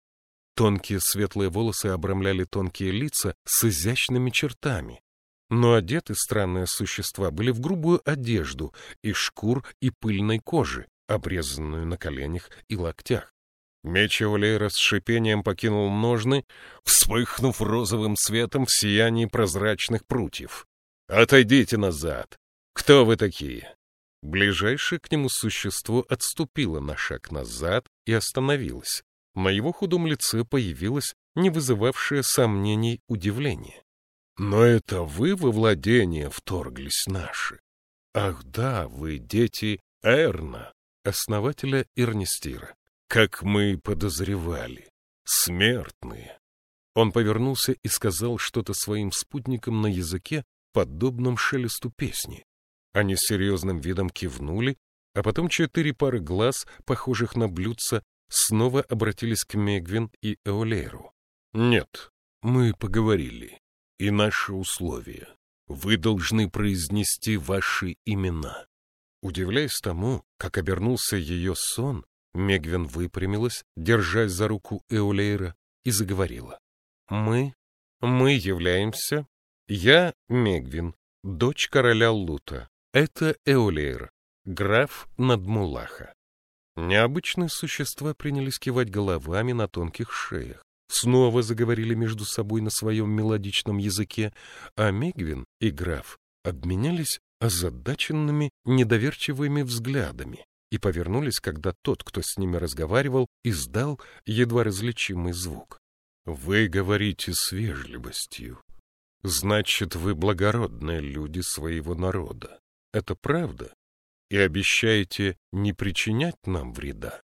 Тонкие светлые волосы обрамляли тонкие лица с изящными чертами. Но одеты странные существа были в грубую одежду из шкур и пыльной кожи, обрезанную на коленях и локтях. Меч Эолейра с шипением покинул ножны, вспыхнув розовым светом в сиянии прозрачных прутьев. «Отойдите назад! Кто вы такие?» Ближайшее к нему существо отступило на шаг назад и остановилось. На его худом лице появилось не вызывавшее сомнений удивления. «Но это вы во владение вторглись наши? Ах да, вы дети Эрна, основателя Эрнестира. Как мы подозревали, смертные». Он повернулся и сказал что-то своим спутникам на языке, подобном шелесту песни. Они с серьезным видом кивнули, а потом четыре пары глаз, похожих на блюдца, снова обратились к Мегвин и Эолейру. «Нет, мы поговорили. И наши условия. Вы должны произнести ваши имена». Удивляясь тому, как обернулся ее сон, Мегвин выпрямилась, держась за руку Эолейра, и заговорила. «Мы, мы являемся... Я Мегвин, дочь короля Лута. Это Эолейр, граф Надмулаха. Необычные существа принялись кивать головами на тонких шеях, снова заговорили между собой на своем мелодичном языке, а Мегвин и граф обменялись озадаченными, недоверчивыми взглядами и повернулись, когда тот, кто с ними разговаривал, издал едва различимый звук. «Вы говорите с вежливостью. Значит, вы благородные люди своего народа. Это правда?» и обещаете не причинять нам вреда.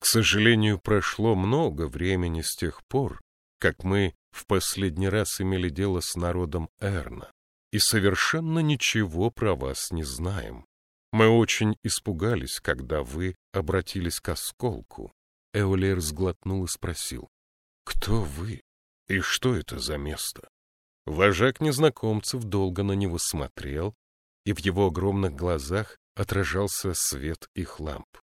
К сожалению, прошло много времени с тех пор, как мы в последний раз имели дело с народом Эрна, и совершенно ничего про вас не знаем. Мы очень испугались, когда вы обратились к осколку. Эолер сглотнул и спросил, «Кто вы? И что это за место?» Вожак незнакомцев долго на него смотрел, и в его огромных глазах отражался свет их ламп.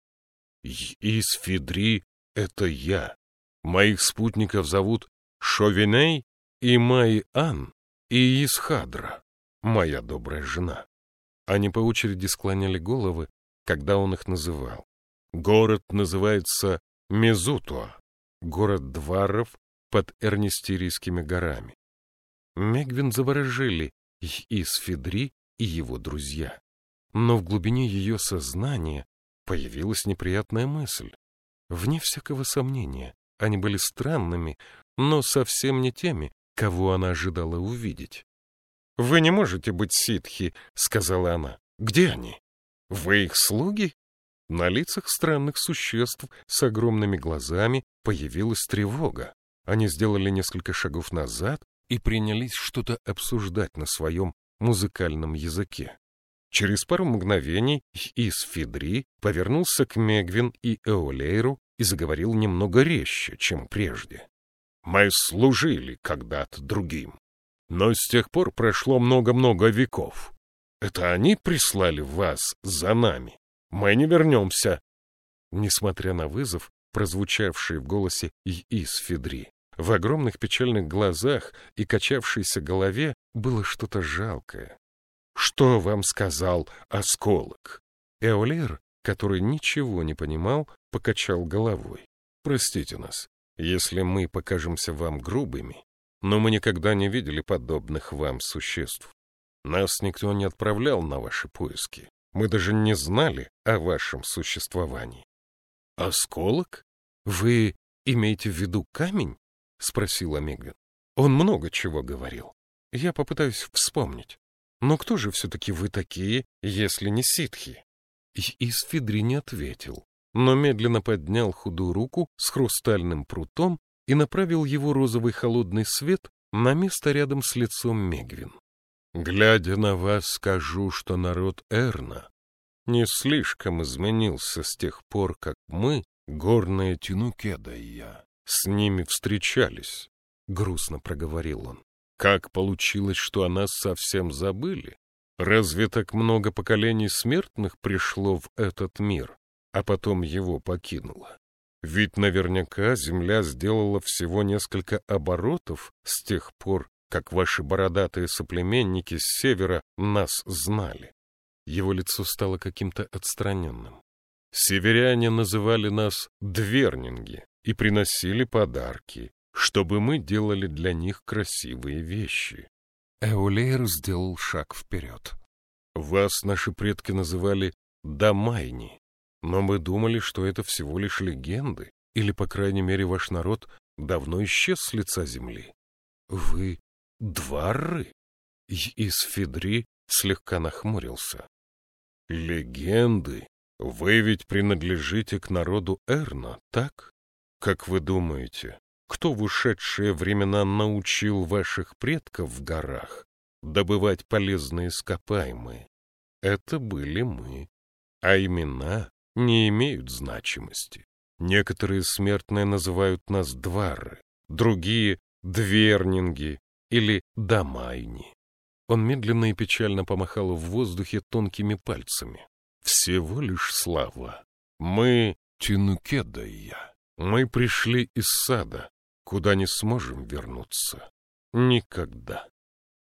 Из Федри — это я. Моих спутников зовут Шовиней и Майан и Исхадра, моя добрая жена. Они по очереди склоняли головы, когда он их называл. Город называется Мезутуа, город Дваров под Эрнестирийскими горами. Мегвин заворожили из Федри и его друзья. Но в глубине ее сознания появилась неприятная мысль. Вне всякого сомнения, они были странными, но совсем не теми, кого она ожидала увидеть. — Вы не можете быть ситхи, — сказала она. — Где они? Вы их слуги? На лицах странных существ с огромными глазами появилась тревога. Они сделали несколько шагов назад и принялись что-то обсуждать на своем музыкальном языке. Через пару мгновений из Фидри повернулся к Мегвин и Эолейру и заговорил немного резче, чем прежде. «Мы служили когда-то другим, но с тех пор прошло много-много веков. Это они прислали вас за нами. Мы не вернемся». Несмотря на вызов, прозвучавший в голосе из Фидри, в огромных печальных глазах и качавшейся голове было что-то жалкое, что вам сказал осколок? Эолер, который ничего не понимал, покачал головой. Простите нас, если мы покажемся вам грубыми, но мы никогда не видели подобных вам существ. Нас никто не отправлял на ваши поиски. Мы даже не знали о вашем существовании. Осколок? Вы имеете в виду камень? спросила Мегвин. Он много чего говорил. Я попытаюсь вспомнить. Но кто же все-таки вы такие, если не ситхи? Исфидри не ответил, но медленно поднял худую руку с хрустальным прутом и направил его розовый холодный свет на место рядом с лицом Мегвин. Глядя на вас, скажу, что народ Эрна не слишком изменился с тех пор, как мы, горные Тинукеда и я, с ними встречались, — грустно проговорил он. Как получилось, что о нас совсем забыли? Разве так много поколений смертных пришло в этот мир, а потом его покинуло? Ведь наверняка Земля сделала всего несколько оборотов с тех пор, как ваши бородатые соплеменники с севера нас знали. Его лицо стало каким-то отстраненным. Северяне называли нас двернинги и приносили подарки, чтобы мы делали для них красивые вещи. Эулейр сделал шаг вперед. Вас наши предки называли Дамайни, но мы думали, что это всего лишь легенды, или, по крайней мере, ваш народ давно исчез с лица земли. Вы дварры? Из Федри слегка нахмурился. Легенды. Вы ведь принадлежите к народу Эрна, так? Как вы думаете, кто в ушедшие времена научил ваших предков в горах добывать полезные ископаемые? Это были мы. А имена не имеют значимости. Некоторые смертные называют нас двары, другие — двернинги или домайни. Он медленно и печально помахал в воздухе тонкими пальцами. Всего лишь слава. Мы — Тинукедая. Мы пришли из сада, куда не сможем вернуться. Никогда.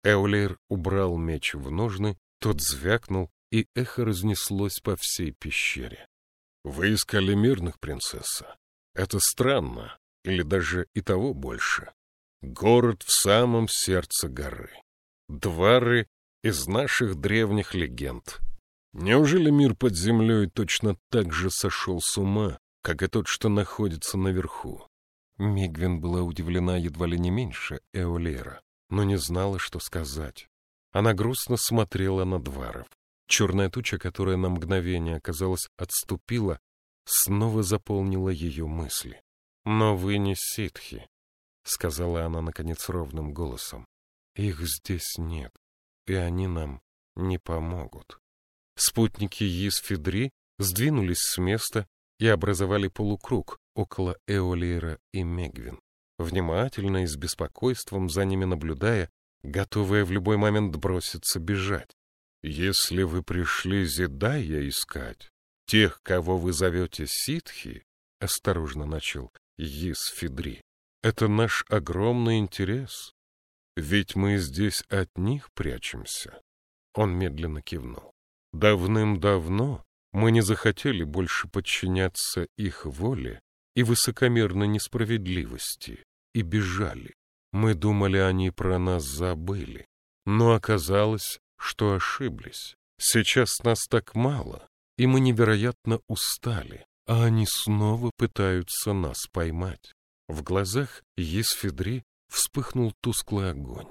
Эулейр убрал меч в ножны, тот звякнул, и эхо разнеслось по всей пещере. Вы искали мирных, принцесса. Это странно, или даже и того больше. Город в самом сердце горы. Двары из наших древних легенд. Неужели мир под землей точно так же сошел с ума, как и тот, что находится наверху? Мигвин была удивлена едва ли не меньше Эолера, но не знала, что сказать. Она грустно смотрела на Дваров. Черная туча, которая на мгновение, казалось, отступила, снова заполнила ее мысли. «Но вы не ситхи», — сказала она, наконец, ровным голосом. «Их здесь нет, и они нам не помогут». Спутники Йисфедри сдвинулись с места и образовали полукруг около Эолиера и Мегвин, внимательно и с беспокойством за ними наблюдая, готовые в любой момент броситься бежать. Если вы пришли Зидая искать, тех, кого вы зовете ситхи, — осторожно начал Йисфедри, — это наш огромный интерес. Ведь мы здесь от них прячемся. Он медленно кивнул. Давным-давно мы не захотели больше подчиняться их воле и высокомерной несправедливости, и бежали. Мы думали, они про нас забыли. Но оказалось, что ошиблись. Сейчас нас так мало, и мы невероятно устали, а они снова пытаются нас поймать. В глазах Есфедри вспыхнул тусклый огонь.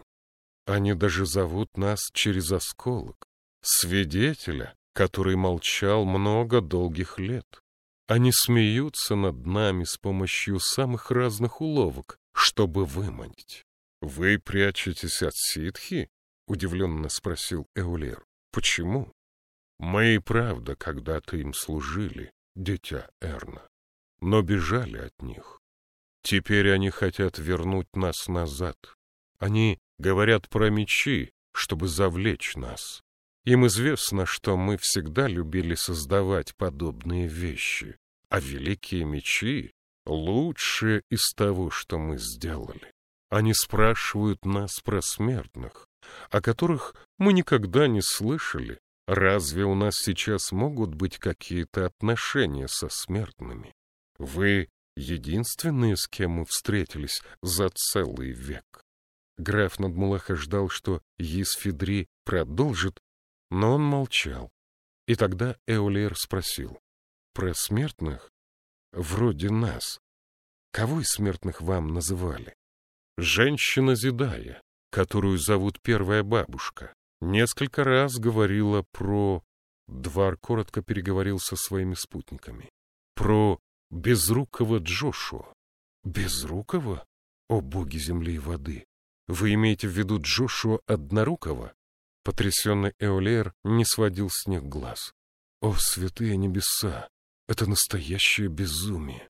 Они даже зовут нас через осколок, свидетеля, который молчал много долгих лет. Они смеются над нами с помощью самых разных уловок, чтобы выманить. Вы прячетесь от ситхи? — удивленно спросил Эулер. — Почему? — Мы и правда когда-то им служили, дитя Эрна, но бежали от них. Теперь они хотят вернуть нас назад. Они говорят про мечи, чтобы завлечь нас. Им известно, что мы всегда любили создавать подобные вещи, а великие мечи — лучшее из того, что мы сделали. Они спрашивают нас про смертных, о которых мы никогда не слышали. Разве у нас сейчас могут быть какие-то отношения со смертными? Вы единственные, с кем мы встретились за целый век. Граф Надмулаха ждал, что Есфедри продолжит, но он молчал. И тогда Эолер спросил. Про смертных? Вроде нас. Кого из смертных вам называли? Женщина Зидая которую зовут первая бабушка, несколько раз говорила про... Двар коротко переговорил со своими спутниками. Про безрукого Джошуа. Безрукого? О боги земли и воды! Вы имеете в виду Джошуа Однорукого? Потрясенный Эолер не сводил с них глаз. О, святые небеса! Это настоящее безумие!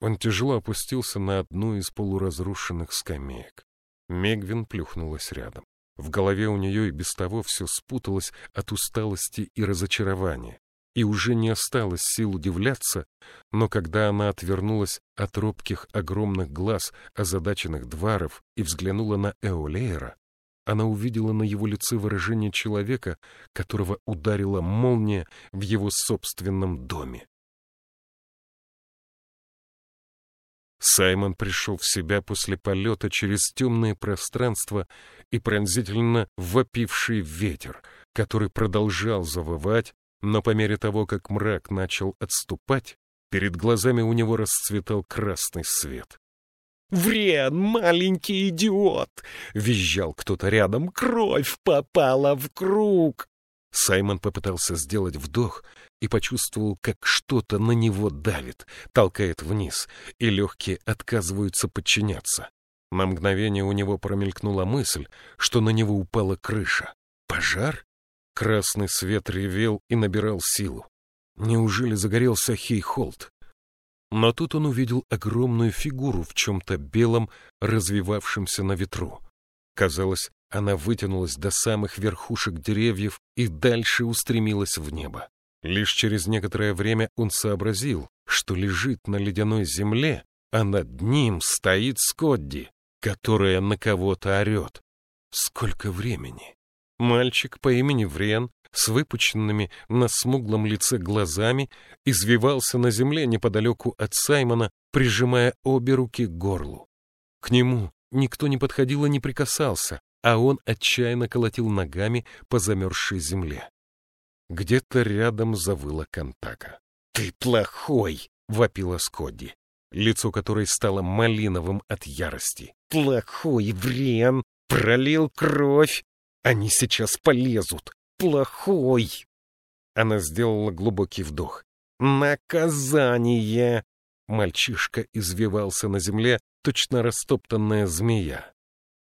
Он тяжело опустился на одну из полуразрушенных скамеек. Мегвин плюхнулась рядом. В голове у нее и без того все спуталось от усталости и разочарования. И уже не осталось сил удивляться, но когда она отвернулась от робких огромных глаз озадаченных дваров и взглянула на Эолеера, она увидела на его лице выражение человека, которого ударила молния в его собственном доме. Саймон пришел в себя после полета через темное пространство и пронзительно вопивший ветер, который продолжал завывать, но по мере того, как мрак начал отступать, перед глазами у него расцветал красный свет. «Врен, маленький идиот!» — визжал кто-то рядом. «Кровь попала в круг!» Саймон попытался сделать вдох и почувствовал, как что-то на него давит, толкает вниз, и легкие отказываются подчиняться. На мгновение у него промелькнула мысль, что на него упала крыша. Пожар? Красный свет ревел и набирал силу. Неужели загорелся Хейхолд? Но тут он увидел огромную фигуру в чем-то белом, развивавшемся на ветру. Казалось, она вытянулась до самых верхушек деревьев и дальше устремилась в небо. Лишь через некоторое время он сообразил, что лежит на ледяной земле, а над ним стоит Скотди, которая на кого-то орет. Сколько времени? Мальчик по имени Врен с выпученными на смуглом лице глазами извивался на земле неподалеку от Саймона, прижимая обе руки к горлу. К нему никто не подходил и не прикасался, а он отчаянно колотил ногами по замерзшей земле. Где-то рядом завыла Контака. «Ты плохой!» — вопила Скотти, лицо которой стало малиновым от ярости. «Плохой, Врен! Пролил кровь! Они сейчас полезут! Плохой!» Она сделала глубокий вдох. «Наказание!» Мальчишка извивался на земле, точно растоптанная змея.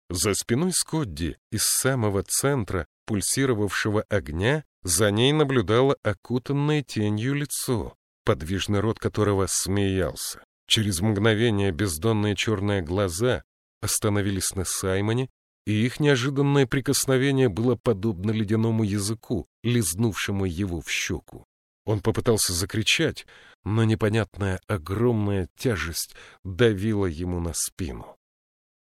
За спиной Скотти из самого центра пульсировавшего огня за ней наблюдало окутанное тенью лицо, подвижный рот которого смеялся. Через мгновение бездонные черные глаза остановились на Саймоне, и их неожиданное прикосновение было подобно ледяному языку, лизнувшему его в щеку. Он попытался закричать, но непонятная огромная тяжесть давила ему на спину.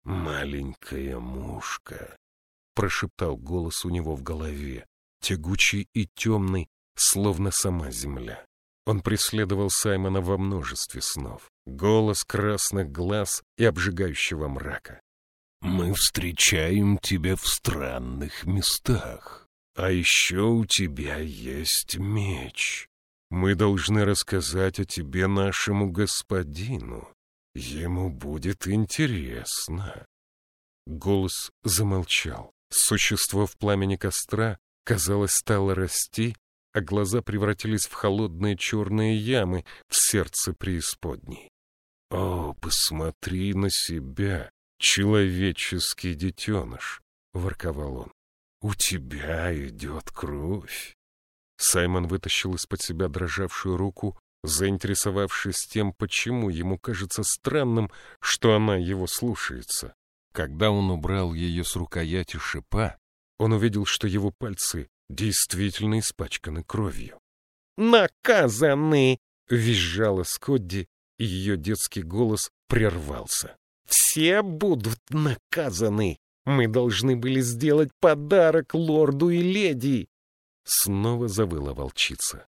«Маленькая мушка», — прошептал голос у него в голове, тягучий и темный, словно сама земля. Он преследовал Саймона во множестве снов. Голос красных глаз и обжигающего мрака. «Мы встречаем тебя в странных местах. А еще у тебя есть меч. Мы должны рассказать о тебе нашему господину. Ему будет интересно. Голос замолчал. Существо в пламени костра, казалось, стало расти, а глаза превратились в холодные черные ямы в сердце преисподней. «О, посмотри на себя, человеческий детеныш!» — ворковал он. «У тебя идет кровь!» Саймон вытащил из-под себя дрожавшую руку заинтересовавшись тем, почему ему кажется странным, что она его слушается. Когда он убрал ее с рукояти шипа, он увидел, что его пальцы действительно испачканы кровью. «Наказаны!» — визжала Скотти, и ее детский голос прервался. «Все будут наказаны! Мы должны были сделать подарок лорду и леди!» Снова завыла волчица.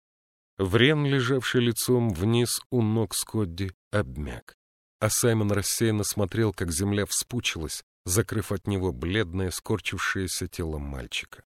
Врен, лежавший лицом вниз у ног Скотти, обмяк. А Саймон рассеянно смотрел, как земля вспучилась, закрыв от него бледное, скорчившееся тело мальчика.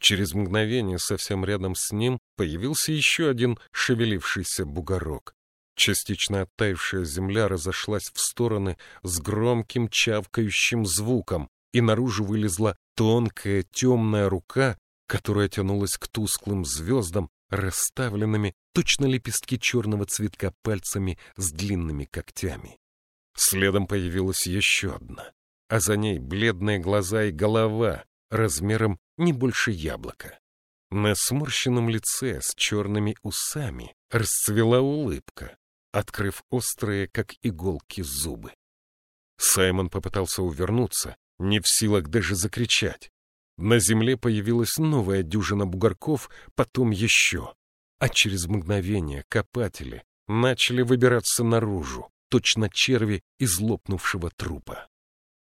Через мгновение совсем рядом с ним появился еще один шевелившийся бугорок. Частично оттаившая земля разошлась в стороны с громким чавкающим звуком, и наружу вылезла тонкая темная рука, которая тянулась к тусклым звездам, расставленными точно лепестки черного цветка пальцами с длинными когтями. Следом появилась еще одна, а за ней бледные глаза и голова размером не больше яблока. На сморщенном лице с черными усами расцвела улыбка, открыв острые, как иголки, зубы. Саймон попытался увернуться, не в силах даже закричать. На земле появилась новая дюжина бугорков, потом еще. А через мгновение копатели начали выбираться наружу, точно черви из лопнувшего трупа.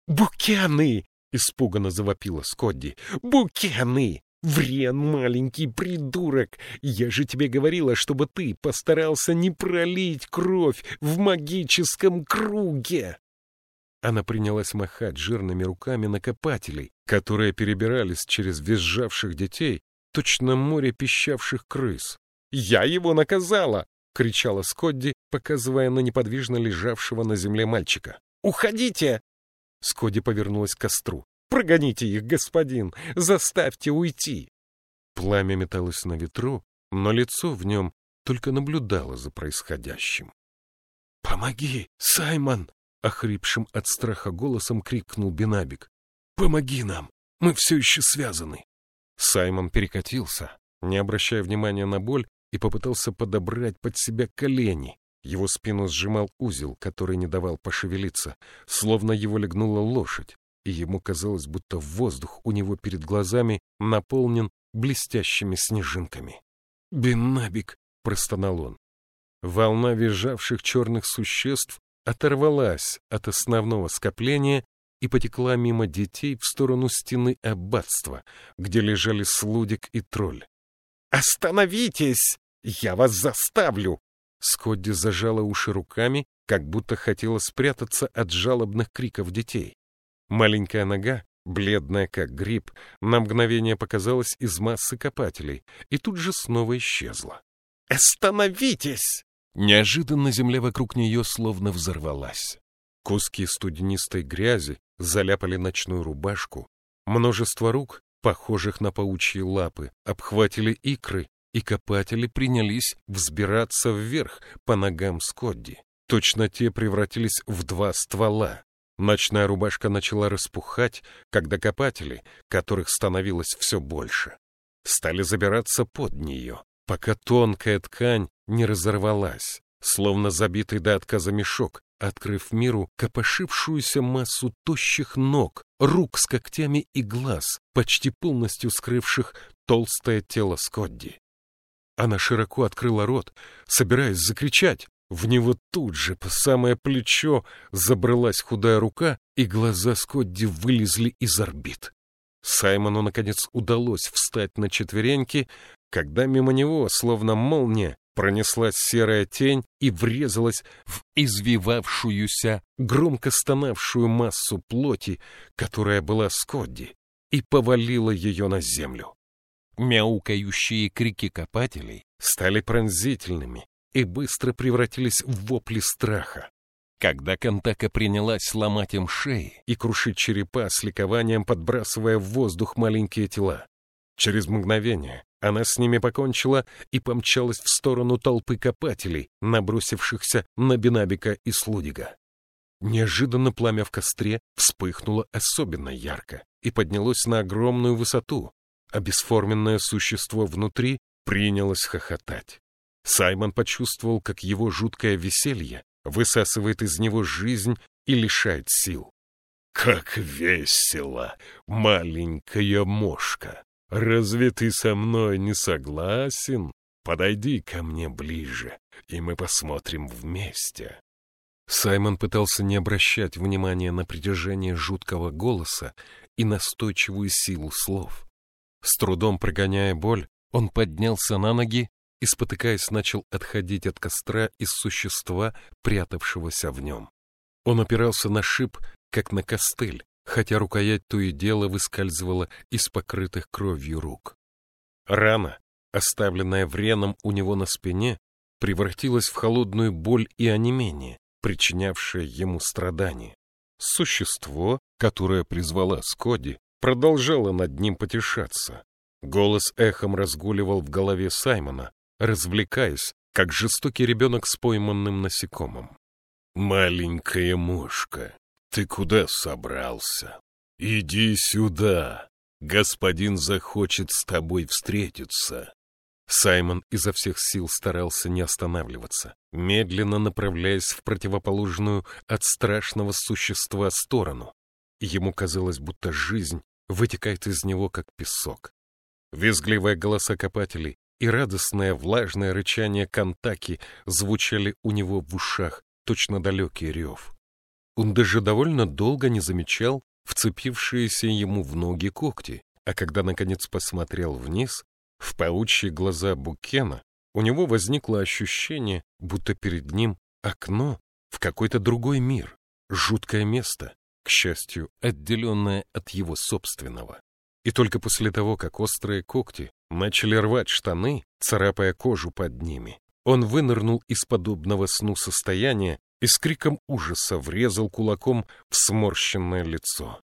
«Букены!» — испуганно завопила Скотти. «Букены! Врен, маленький придурок! Я же тебе говорила, чтобы ты постарался не пролить кровь в магическом круге!» Она принялась махать жирными руками на копателей, которые перебирались через визжавших детей, точно море пищавших крыс. «Я его наказала!» — кричала Скотти, показывая на неподвижно лежавшего на земле мальчика. Уходите!» Скоди повернулась к костру. «Прогоните их, господин! Заставьте уйти!» Пламя металось на ветру, но лицо в нем только наблюдало за происходящим. «Помоги, Саймон!» — охрипшим от страха голосом крикнул Бенабик. «Помоги нам! Мы все еще связаны!» Саймон перекатился, не обращая внимания на боль, и попытался подобрать под себя колени. Его спину сжимал узел, который не давал пошевелиться, словно его легнула лошадь, и ему казалось, будто воздух у него перед глазами наполнен блестящими снежинками. «Беннабик!» — простонал он. Волна визжавших черных существ оторвалась от основного скопления и потекла мимо детей в сторону стены аббатства, где лежали Слудик и Тролль. «Остановитесь! Я вас заставлю!» Скотти зажала уши руками, как будто хотела спрятаться от жалобных криков детей. Маленькая нога, бледная как гриб, на мгновение показалась из массы копателей и тут же снова исчезла. «Остановитесь!» Неожиданно земля вокруг нее словно взорвалась. Куски студенистой грязи заляпали ночную рубашку. Множество рук, похожих на паучьи лапы, обхватили икры, и копатели принялись взбираться вверх по ногам Скотди. Точно те превратились в два ствола. Ночная рубашка начала распухать, когда копатели, которых становилось все больше, стали забираться под нее, пока тонкая ткань не разорвалась, словно забитый до отказа мешок, открыв миру копошившуюся массу тощих ног, рук с когтями и глаз, почти полностью скрывших толстое тело Скотди. Она широко открыла рот, собираясь закричать. В него тут же, по самое плечо, забралась худая рука, и глаза Скотди вылезли из орбит. Саймону, наконец, удалось встать на четвереньки, когда мимо него, словно молния, пронеслась серая тень и врезалась в извивавшуюся, громко стонавшую массу плоти, которая была Скотди, и повалила ее на землю. Мяукающие крики копателей стали пронзительными и быстро превратились в вопли страха. Когда Кантака принялась ломать им шеи и крушить черепа с ликованием, подбрасывая в воздух маленькие тела, через мгновение она с ними покончила и помчалась в сторону толпы копателей, набросившихся на Бенабика и Слудига. Неожиданно пламя в костре вспыхнуло особенно ярко и поднялось на огромную высоту, а бесформенное существо внутри принялось хохотать. Саймон почувствовал, как его жуткое веселье высасывает из него жизнь и лишает сил. «Как весело, маленькая мошка! Разве ты со мной не согласен? Подойди ко мне ближе, и мы посмотрим вместе». Саймон пытался не обращать внимания на притяжение жуткого голоса и настойчивую силу слов. С трудом прогоняя боль, он поднялся на ноги и, спотыкаясь, начал отходить от костра из существа, прятавшегося в нем. Он опирался на шип, как на костыль, хотя рукоять то и дело выскальзывала из покрытых кровью рук. Рана, оставленная вреном у него на спине, превратилась в холодную боль и онемение, причинявшее ему страдания. Существо, которое призвала Скоди, продолжала над ним потешаться. Голос эхом разгуливал в голове Саймона, развлекаясь, как жестокий ребенок с пойманным насекомым. «Маленькая мушка, ты куда собрался? Иди сюда, господин захочет с тобой встретиться». Саймон изо всех сил старался не останавливаться, медленно направляясь в противоположную от страшного существа сторону, Ему казалось, будто жизнь вытекает из него, как песок. Визгливые голоса копателей и радостное влажное рычание Кантаки звучали у него в ушах, точно далекий рев. Он даже довольно долго не замечал вцепившиеся ему в ноги когти, а когда, наконец, посмотрел вниз, в паучьи глаза Букена, у него возникло ощущение, будто перед ним окно в какой-то другой мир, жуткое место, к счастью, отделенное от его собственного. И только после того, как острые когти начали рвать штаны, царапая кожу под ними, он вынырнул из подобного сну состояния и с криком ужаса врезал кулаком в сморщенное лицо.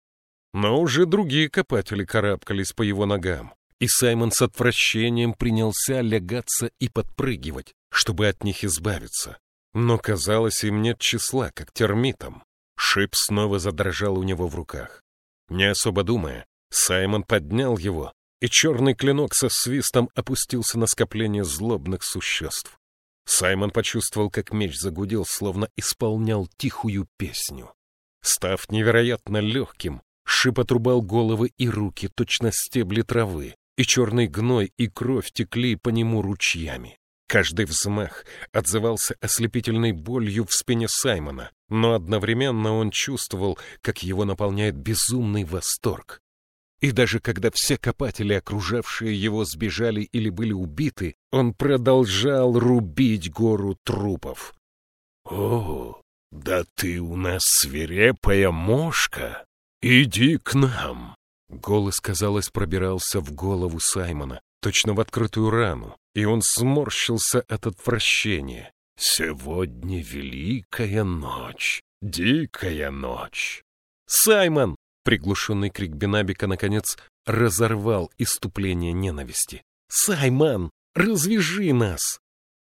Но уже другие копатели карабкались по его ногам, и Саймон с отвращением принялся лягаться и подпрыгивать, чтобы от них избавиться. Но, казалось, им нет числа, как термитам. Шип снова задрожал у него в руках. Не особо думая, Саймон поднял его, и черный клинок со свистом опустился на скопление злобных существ. Саймон почувствовал, как меч загудел, словно исполнял тихую песню. Став невероятно легким, шип отрубал головы и руки, точно стебли травы, и черный гной и кровь текли по нему ручьями. Каждый взмах отзывался ослепительной болью в спине Саймона, но одновременно он чувствовал, как его наполняет безумный восторг. И даже когда все копатели, окружавшие его, сбежали или были убиты, он продолжал рубить гору трупов. «О, да ты у нас свирепая мошка! Иди к нам!» Голос, казалось, пробирался в голову Саймона, точно в открытую рану, и он сморщился от отвращения. «Сегодня великая ночь, дикая ночь!» «Саймон!» Приглушенный крик Бенабика, наконец, разорвал иступление ненависти. «Саймон, развяжи нас!»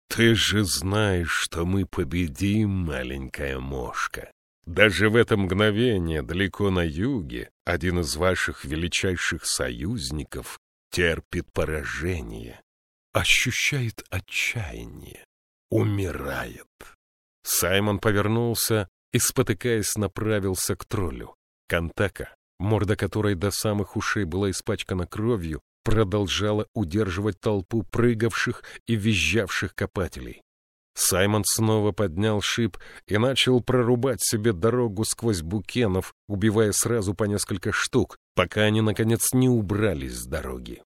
«Ты же знаешь, что мы победим, маленькая мошка. Даже в это мгновение далеко на юге один из ваших величайших союзников терпит поражение, ощущает отчаяние, умирает». Саймон повернулся и, спотыкаясь, направился к троллю. Кантака, морда которой до самых ушей была испачкана кровью, продолжала удерживать толпу прыгавших и визжавших копателей. Саймон снова поднял шип и начал прорубать себе дорогу сквозь букенов, убивая сразу по несколько штук, пока они, наконец, не убрались с дороги.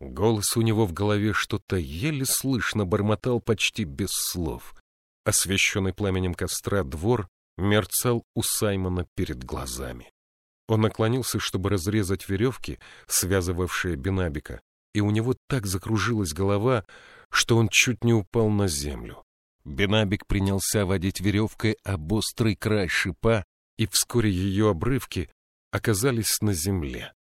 Голос у него в голове что-то еле слышно бормотал почти без слов. Освещенный пламенем костра двор мерцал у Саймона перед глазами. Он наклонился, чтобы разрезать веревки, связывавшие Бенабика, и у него так закружилась голова, что он чуть не упал на землю. Бенабик принялся водить веревкой об острый край шипа, и вскоре ее обрывки оказались на земле.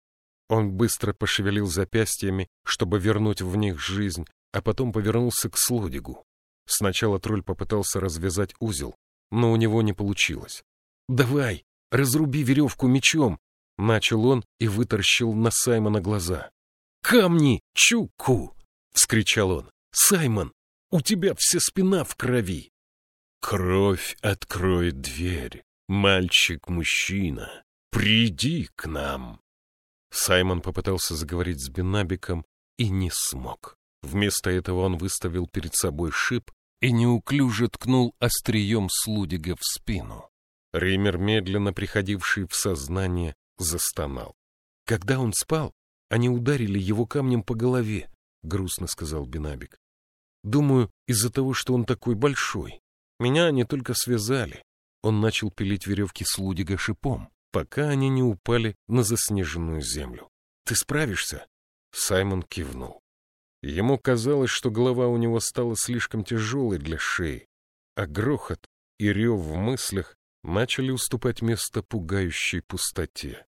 Он быстро пошевелил запястьями, чтобы вернуть в них жизнь, а потом повернулся к Слодигу. Сначала тролль попытался развязать узел, но у него не получилось. «Давай, разруби веревку мечом!» — начал он и выторщил на Саймона глаза. «Камни, чуку!» — вскричал он. «Саймон, у тебя вся спина в крови!» «Кровь откроет дверь, мальчик-мужчина, приди к нам!» Саймон попытался заговорить с Бенабиком и не смог. Вместо этого он выставил перед собой шип и неуклюже ткнул острием Слудига в спину. Реймер, медленно приходивший в сознание, застонал. Когда он спал, они ударили его камнем по голове, — грустно сказал Бенабик. Думаю, из-за того, что он такой большой. Меня они только связали. Он начал пилить веревки Слудига шипом, пока они не упали на заснеженную землю. Ты справишься? Саймон кивнул. Ему казалось, что голова у него стала слишком тяжелой для шеи, а грохот и рев в мыслях начали уступать место пугающей пустоте.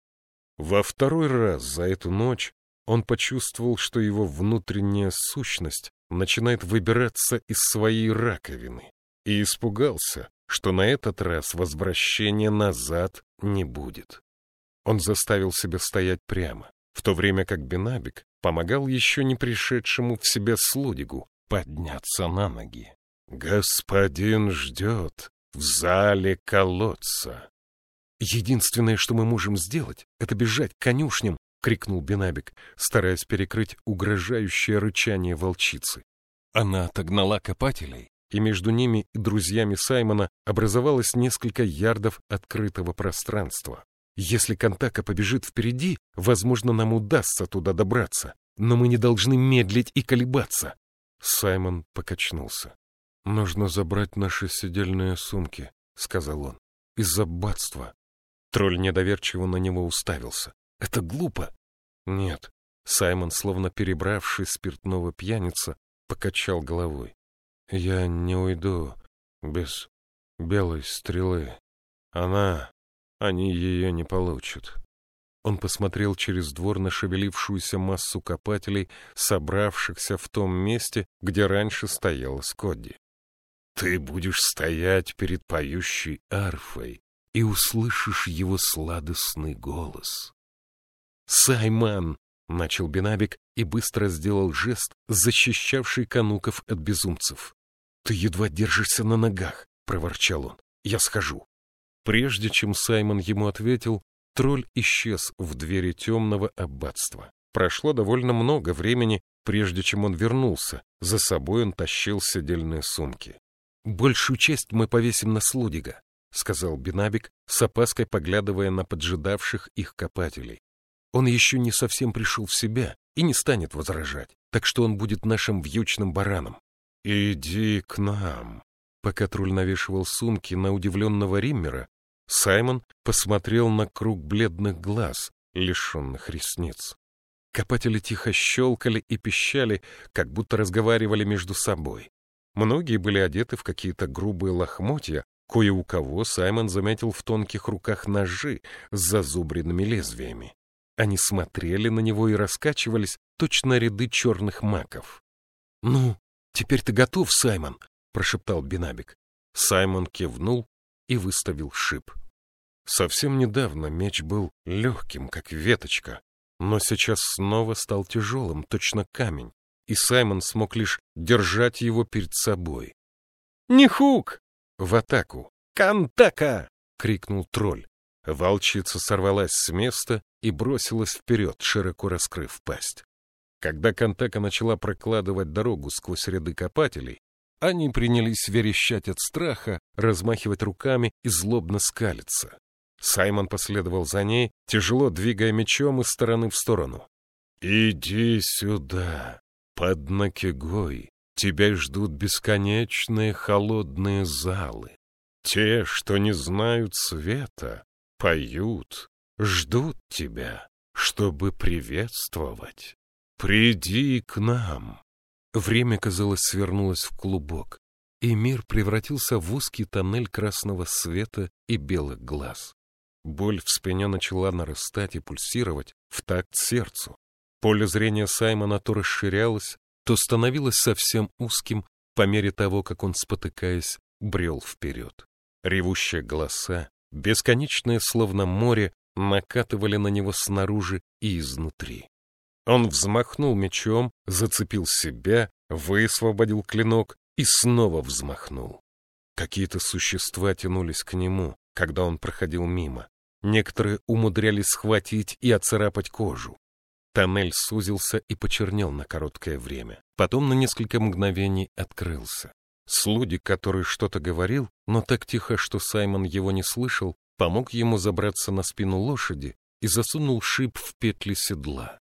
Во второй раз за эту ночь он почувствовал, что его внутренняя сущность начинает выбираться из своей раковины, и испугался, что на этот раз возвращения назад не будет. Он заставил себя стоять прямо, в то время как Бенабик помогал еще не пришедшему в себя Слудигу подняться на ноги. «Господин ждет в зале колодца». «Единственное, что мы можем сделать, это бежать к конюшням», — крикнул Бенабик, стараясь перекрыть угрожающее рычание волчицы. Она отогнала копателей, и между ними и друзьями Саймона образовалось несколько ярдов открытого пространства. Если Кантака побежит впереди, возможно, нам удастся туда добраться, но мы не должны медлить и колебаться. Саймон покачнулся. «Нужно забрать наши сидельные сумки», — сказал он. «Из-за аббатства». Тролль недоверчиво на него уставился. «Это глупо». «Нет». Саймон, словно перебравший спиртного пьяница, покачал головой. «Я не уйду без... белой стрелы. Она... Они ее не получат. Он посмотрел через двор на шевелившуюся массу копателей, собравшихся в том месте, где раньше стояла Скотди. Ты будешь стоять перед поющей арфой и услышишь его сладостный голос. «Саймон!» — начал Бенабик и быстро сделал жест, защищавший кануков от безумцев. «Ты едва держишься на ногах!» — проворчал он. «Я схожу». Прежде чем Саймон ему ответил, тролль исчез в двери темного аббатства. Прошло довольно много времени, прежде чем он вернулся. За собой он тащил седельные сумки. «Большую часть мы повесим на Слудига», — сказал Бинабик, с опаской поглядывая на поджидавших их копателей. «Он еще не совсем пришел в себя и не станет возражать, так что он будет нашим вьючным бараном». «Иди к нам». Пока тролль навешивал сумки на удивленного Риммера, Саймон посмотрел на круг бледных глаз, лишенных ресниц. Копатели тихо щелкали и пищали, как будто разговаривали между собой. Многие были одеты в какие-то грубые лохмотья, кое у кого Саймон заметил в тонких руках ножи с зазубренными лезвиями. Они смотрели на него и раскачивались, точно ряды черных маков. — Ну, теперь ты готов, Саймон? — прошептал Бинабик. Саймон кивнул и выставил шип. Совсем недавно меч был легким, как веточка, но сейчас снова стал тяжелым, точно камень, и Саймон смог лишь держать его перед собой. «Нихук!» В атаку. «Кантака!» — крикнул тролль. Волчица сорвалась с места и бросилась вперед, широко раскрыв пасть. Когда Кантака начала прокладывать дорогу сквозь ряды копателей, они принялись верещать от страха, размахивать руками и злобно скалиться. Саймон последовал за ней, тяжело двигая мечом из стороны в сторону. «Иди сюда, под Накигой. Тебя ждут бесконечные холодные залы. Те, что не знают света, поют, ждут тебя, чтобы приветствовать. Приди к нам». Время, казалось, свернулось в клубок, и мир превратился в узкий тоннель красного света и белых глаз. Боль в спине начала нарастать и пульсировать в такт сердцу. Поле зрения Саймона то расширялось, то становилось совсем узким по мере того, как он, спотыкаясь, брел вперед. Ревущие голоса, бесконечные словно море, накатывали на него снаружи и изнутри. Он взмахнул мечом, зацепил себя, высвободил клинок и снова взмахнул. Какие-то существа тянулись к нему, когда он проходил мимо. Некоторые умудрялись схватить и оцарапать кожу. Тоннель сузился и почернел на короткое время. Потом на несколько мгновений открылся. Слуди, который что-то говорил, но так тихо, что Саймон его не слышал, помог ему забраться на спину лошади и засунул шип в петли седла.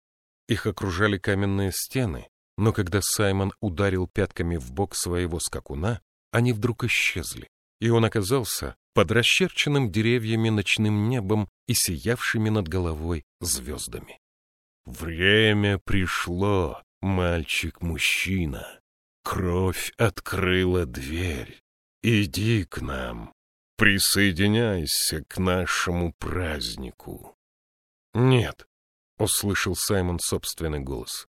Их окружали каменные стены, но когда Саймон ударил пятками в бок своего скакуна, они вдруг исчезли, и он оказался под расчерченным деревьями ночным небом и сиявшими над головой звездами. Время пришло, мальчик-мужчина. Кровь открыла дверь. Иди к нам, присоединяйся к нашему празднику. Нет, — услышал Саймон собственный голос.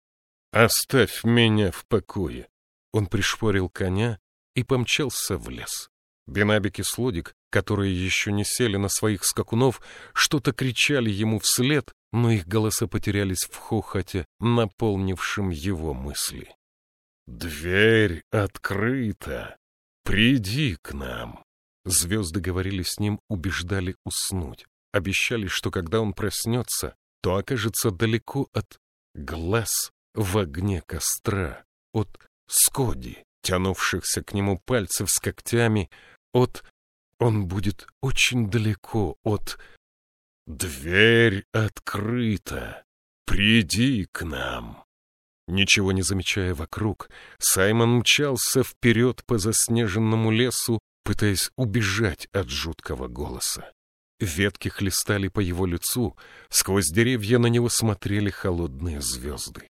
Оставь меня в покое. Он пришпорил коня и помчался в лес. Бенабик и Слодик, которые еще не сели на своих скакунов, что-то кричали ему вслед, но их голоса потерялись в хохоте, наполнившем его мысли. «Дверь открыта! Приди к нам!» Звезды говорили с ним, убеждали уснуть. Обещали, что когда он проснется, то окажется далеко от глаз в огне костра, от скоди, тянувшихся к нему пальцев с когтями, от... Он будет очень далеко от... «Дверь открыта! Приди к нам!» Ничего не замечая вокруг, Саймон мчался вперед по заснеженному лесу, пытаясь убежать от жуткого голоса. Ветки хлестали по его лицу, сквозь деревья на него смотрели холодные звезды.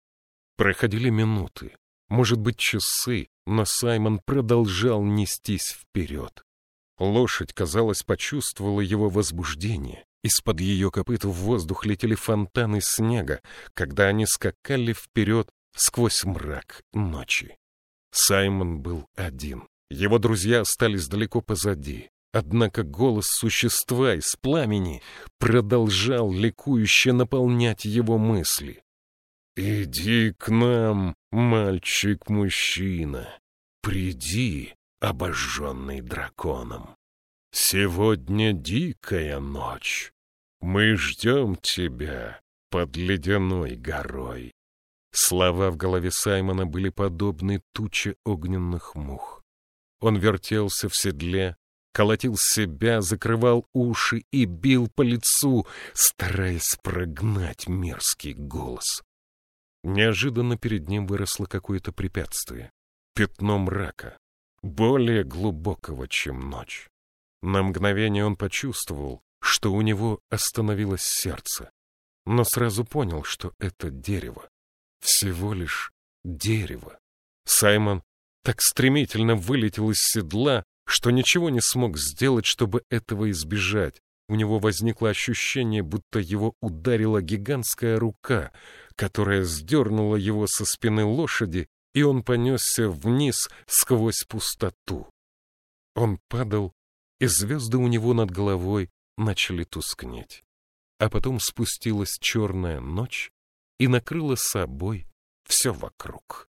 Проходили минуты, может быть, часы, но Саймон продолжал нестись вперед. Лошадь, казалось, почувствовала его возбуждение. Из-под ее копыт в воздух летели фонтаны снега, когда они скакали вперед сквозь мрак ночи. Саймон был один. Его друзья остались далеко позади. Однако голос существа из пламени продолжал ликующе наполнять его мысли. «Иди к нам, мальчик-мужчина, приди, обожженный драконом. Сегодня дикая ночь. Мы ждем тебя под ледяной горой». Слова в голове Саймона были подобны туче огненных мух. Он вертелся в седле, колотил себя, закрывал уши и бил по лицу, стараясь прогнать мерзкий голос. Неожиданно перед ним выросло какое-то препятствие. Пятно мрака, более глубокого, чем ночь. На мгновение он почувствовал, что у него остановилось сердце, но сразу понял, что это дерево. Всего лишь дерево. Саймон так стремительно вылетел из седла, что ничего не смог сделать, чтобы этого избежать. У него возникло ощущение, будто его ударила гигантская рука, которая сдернула его со спины лошади, и он понесся вниз сквозь пустоту. Он падал, и звезды у него над головой начали тускнеть. А потом спустилась черная ночь и накрыла собой все вокруг.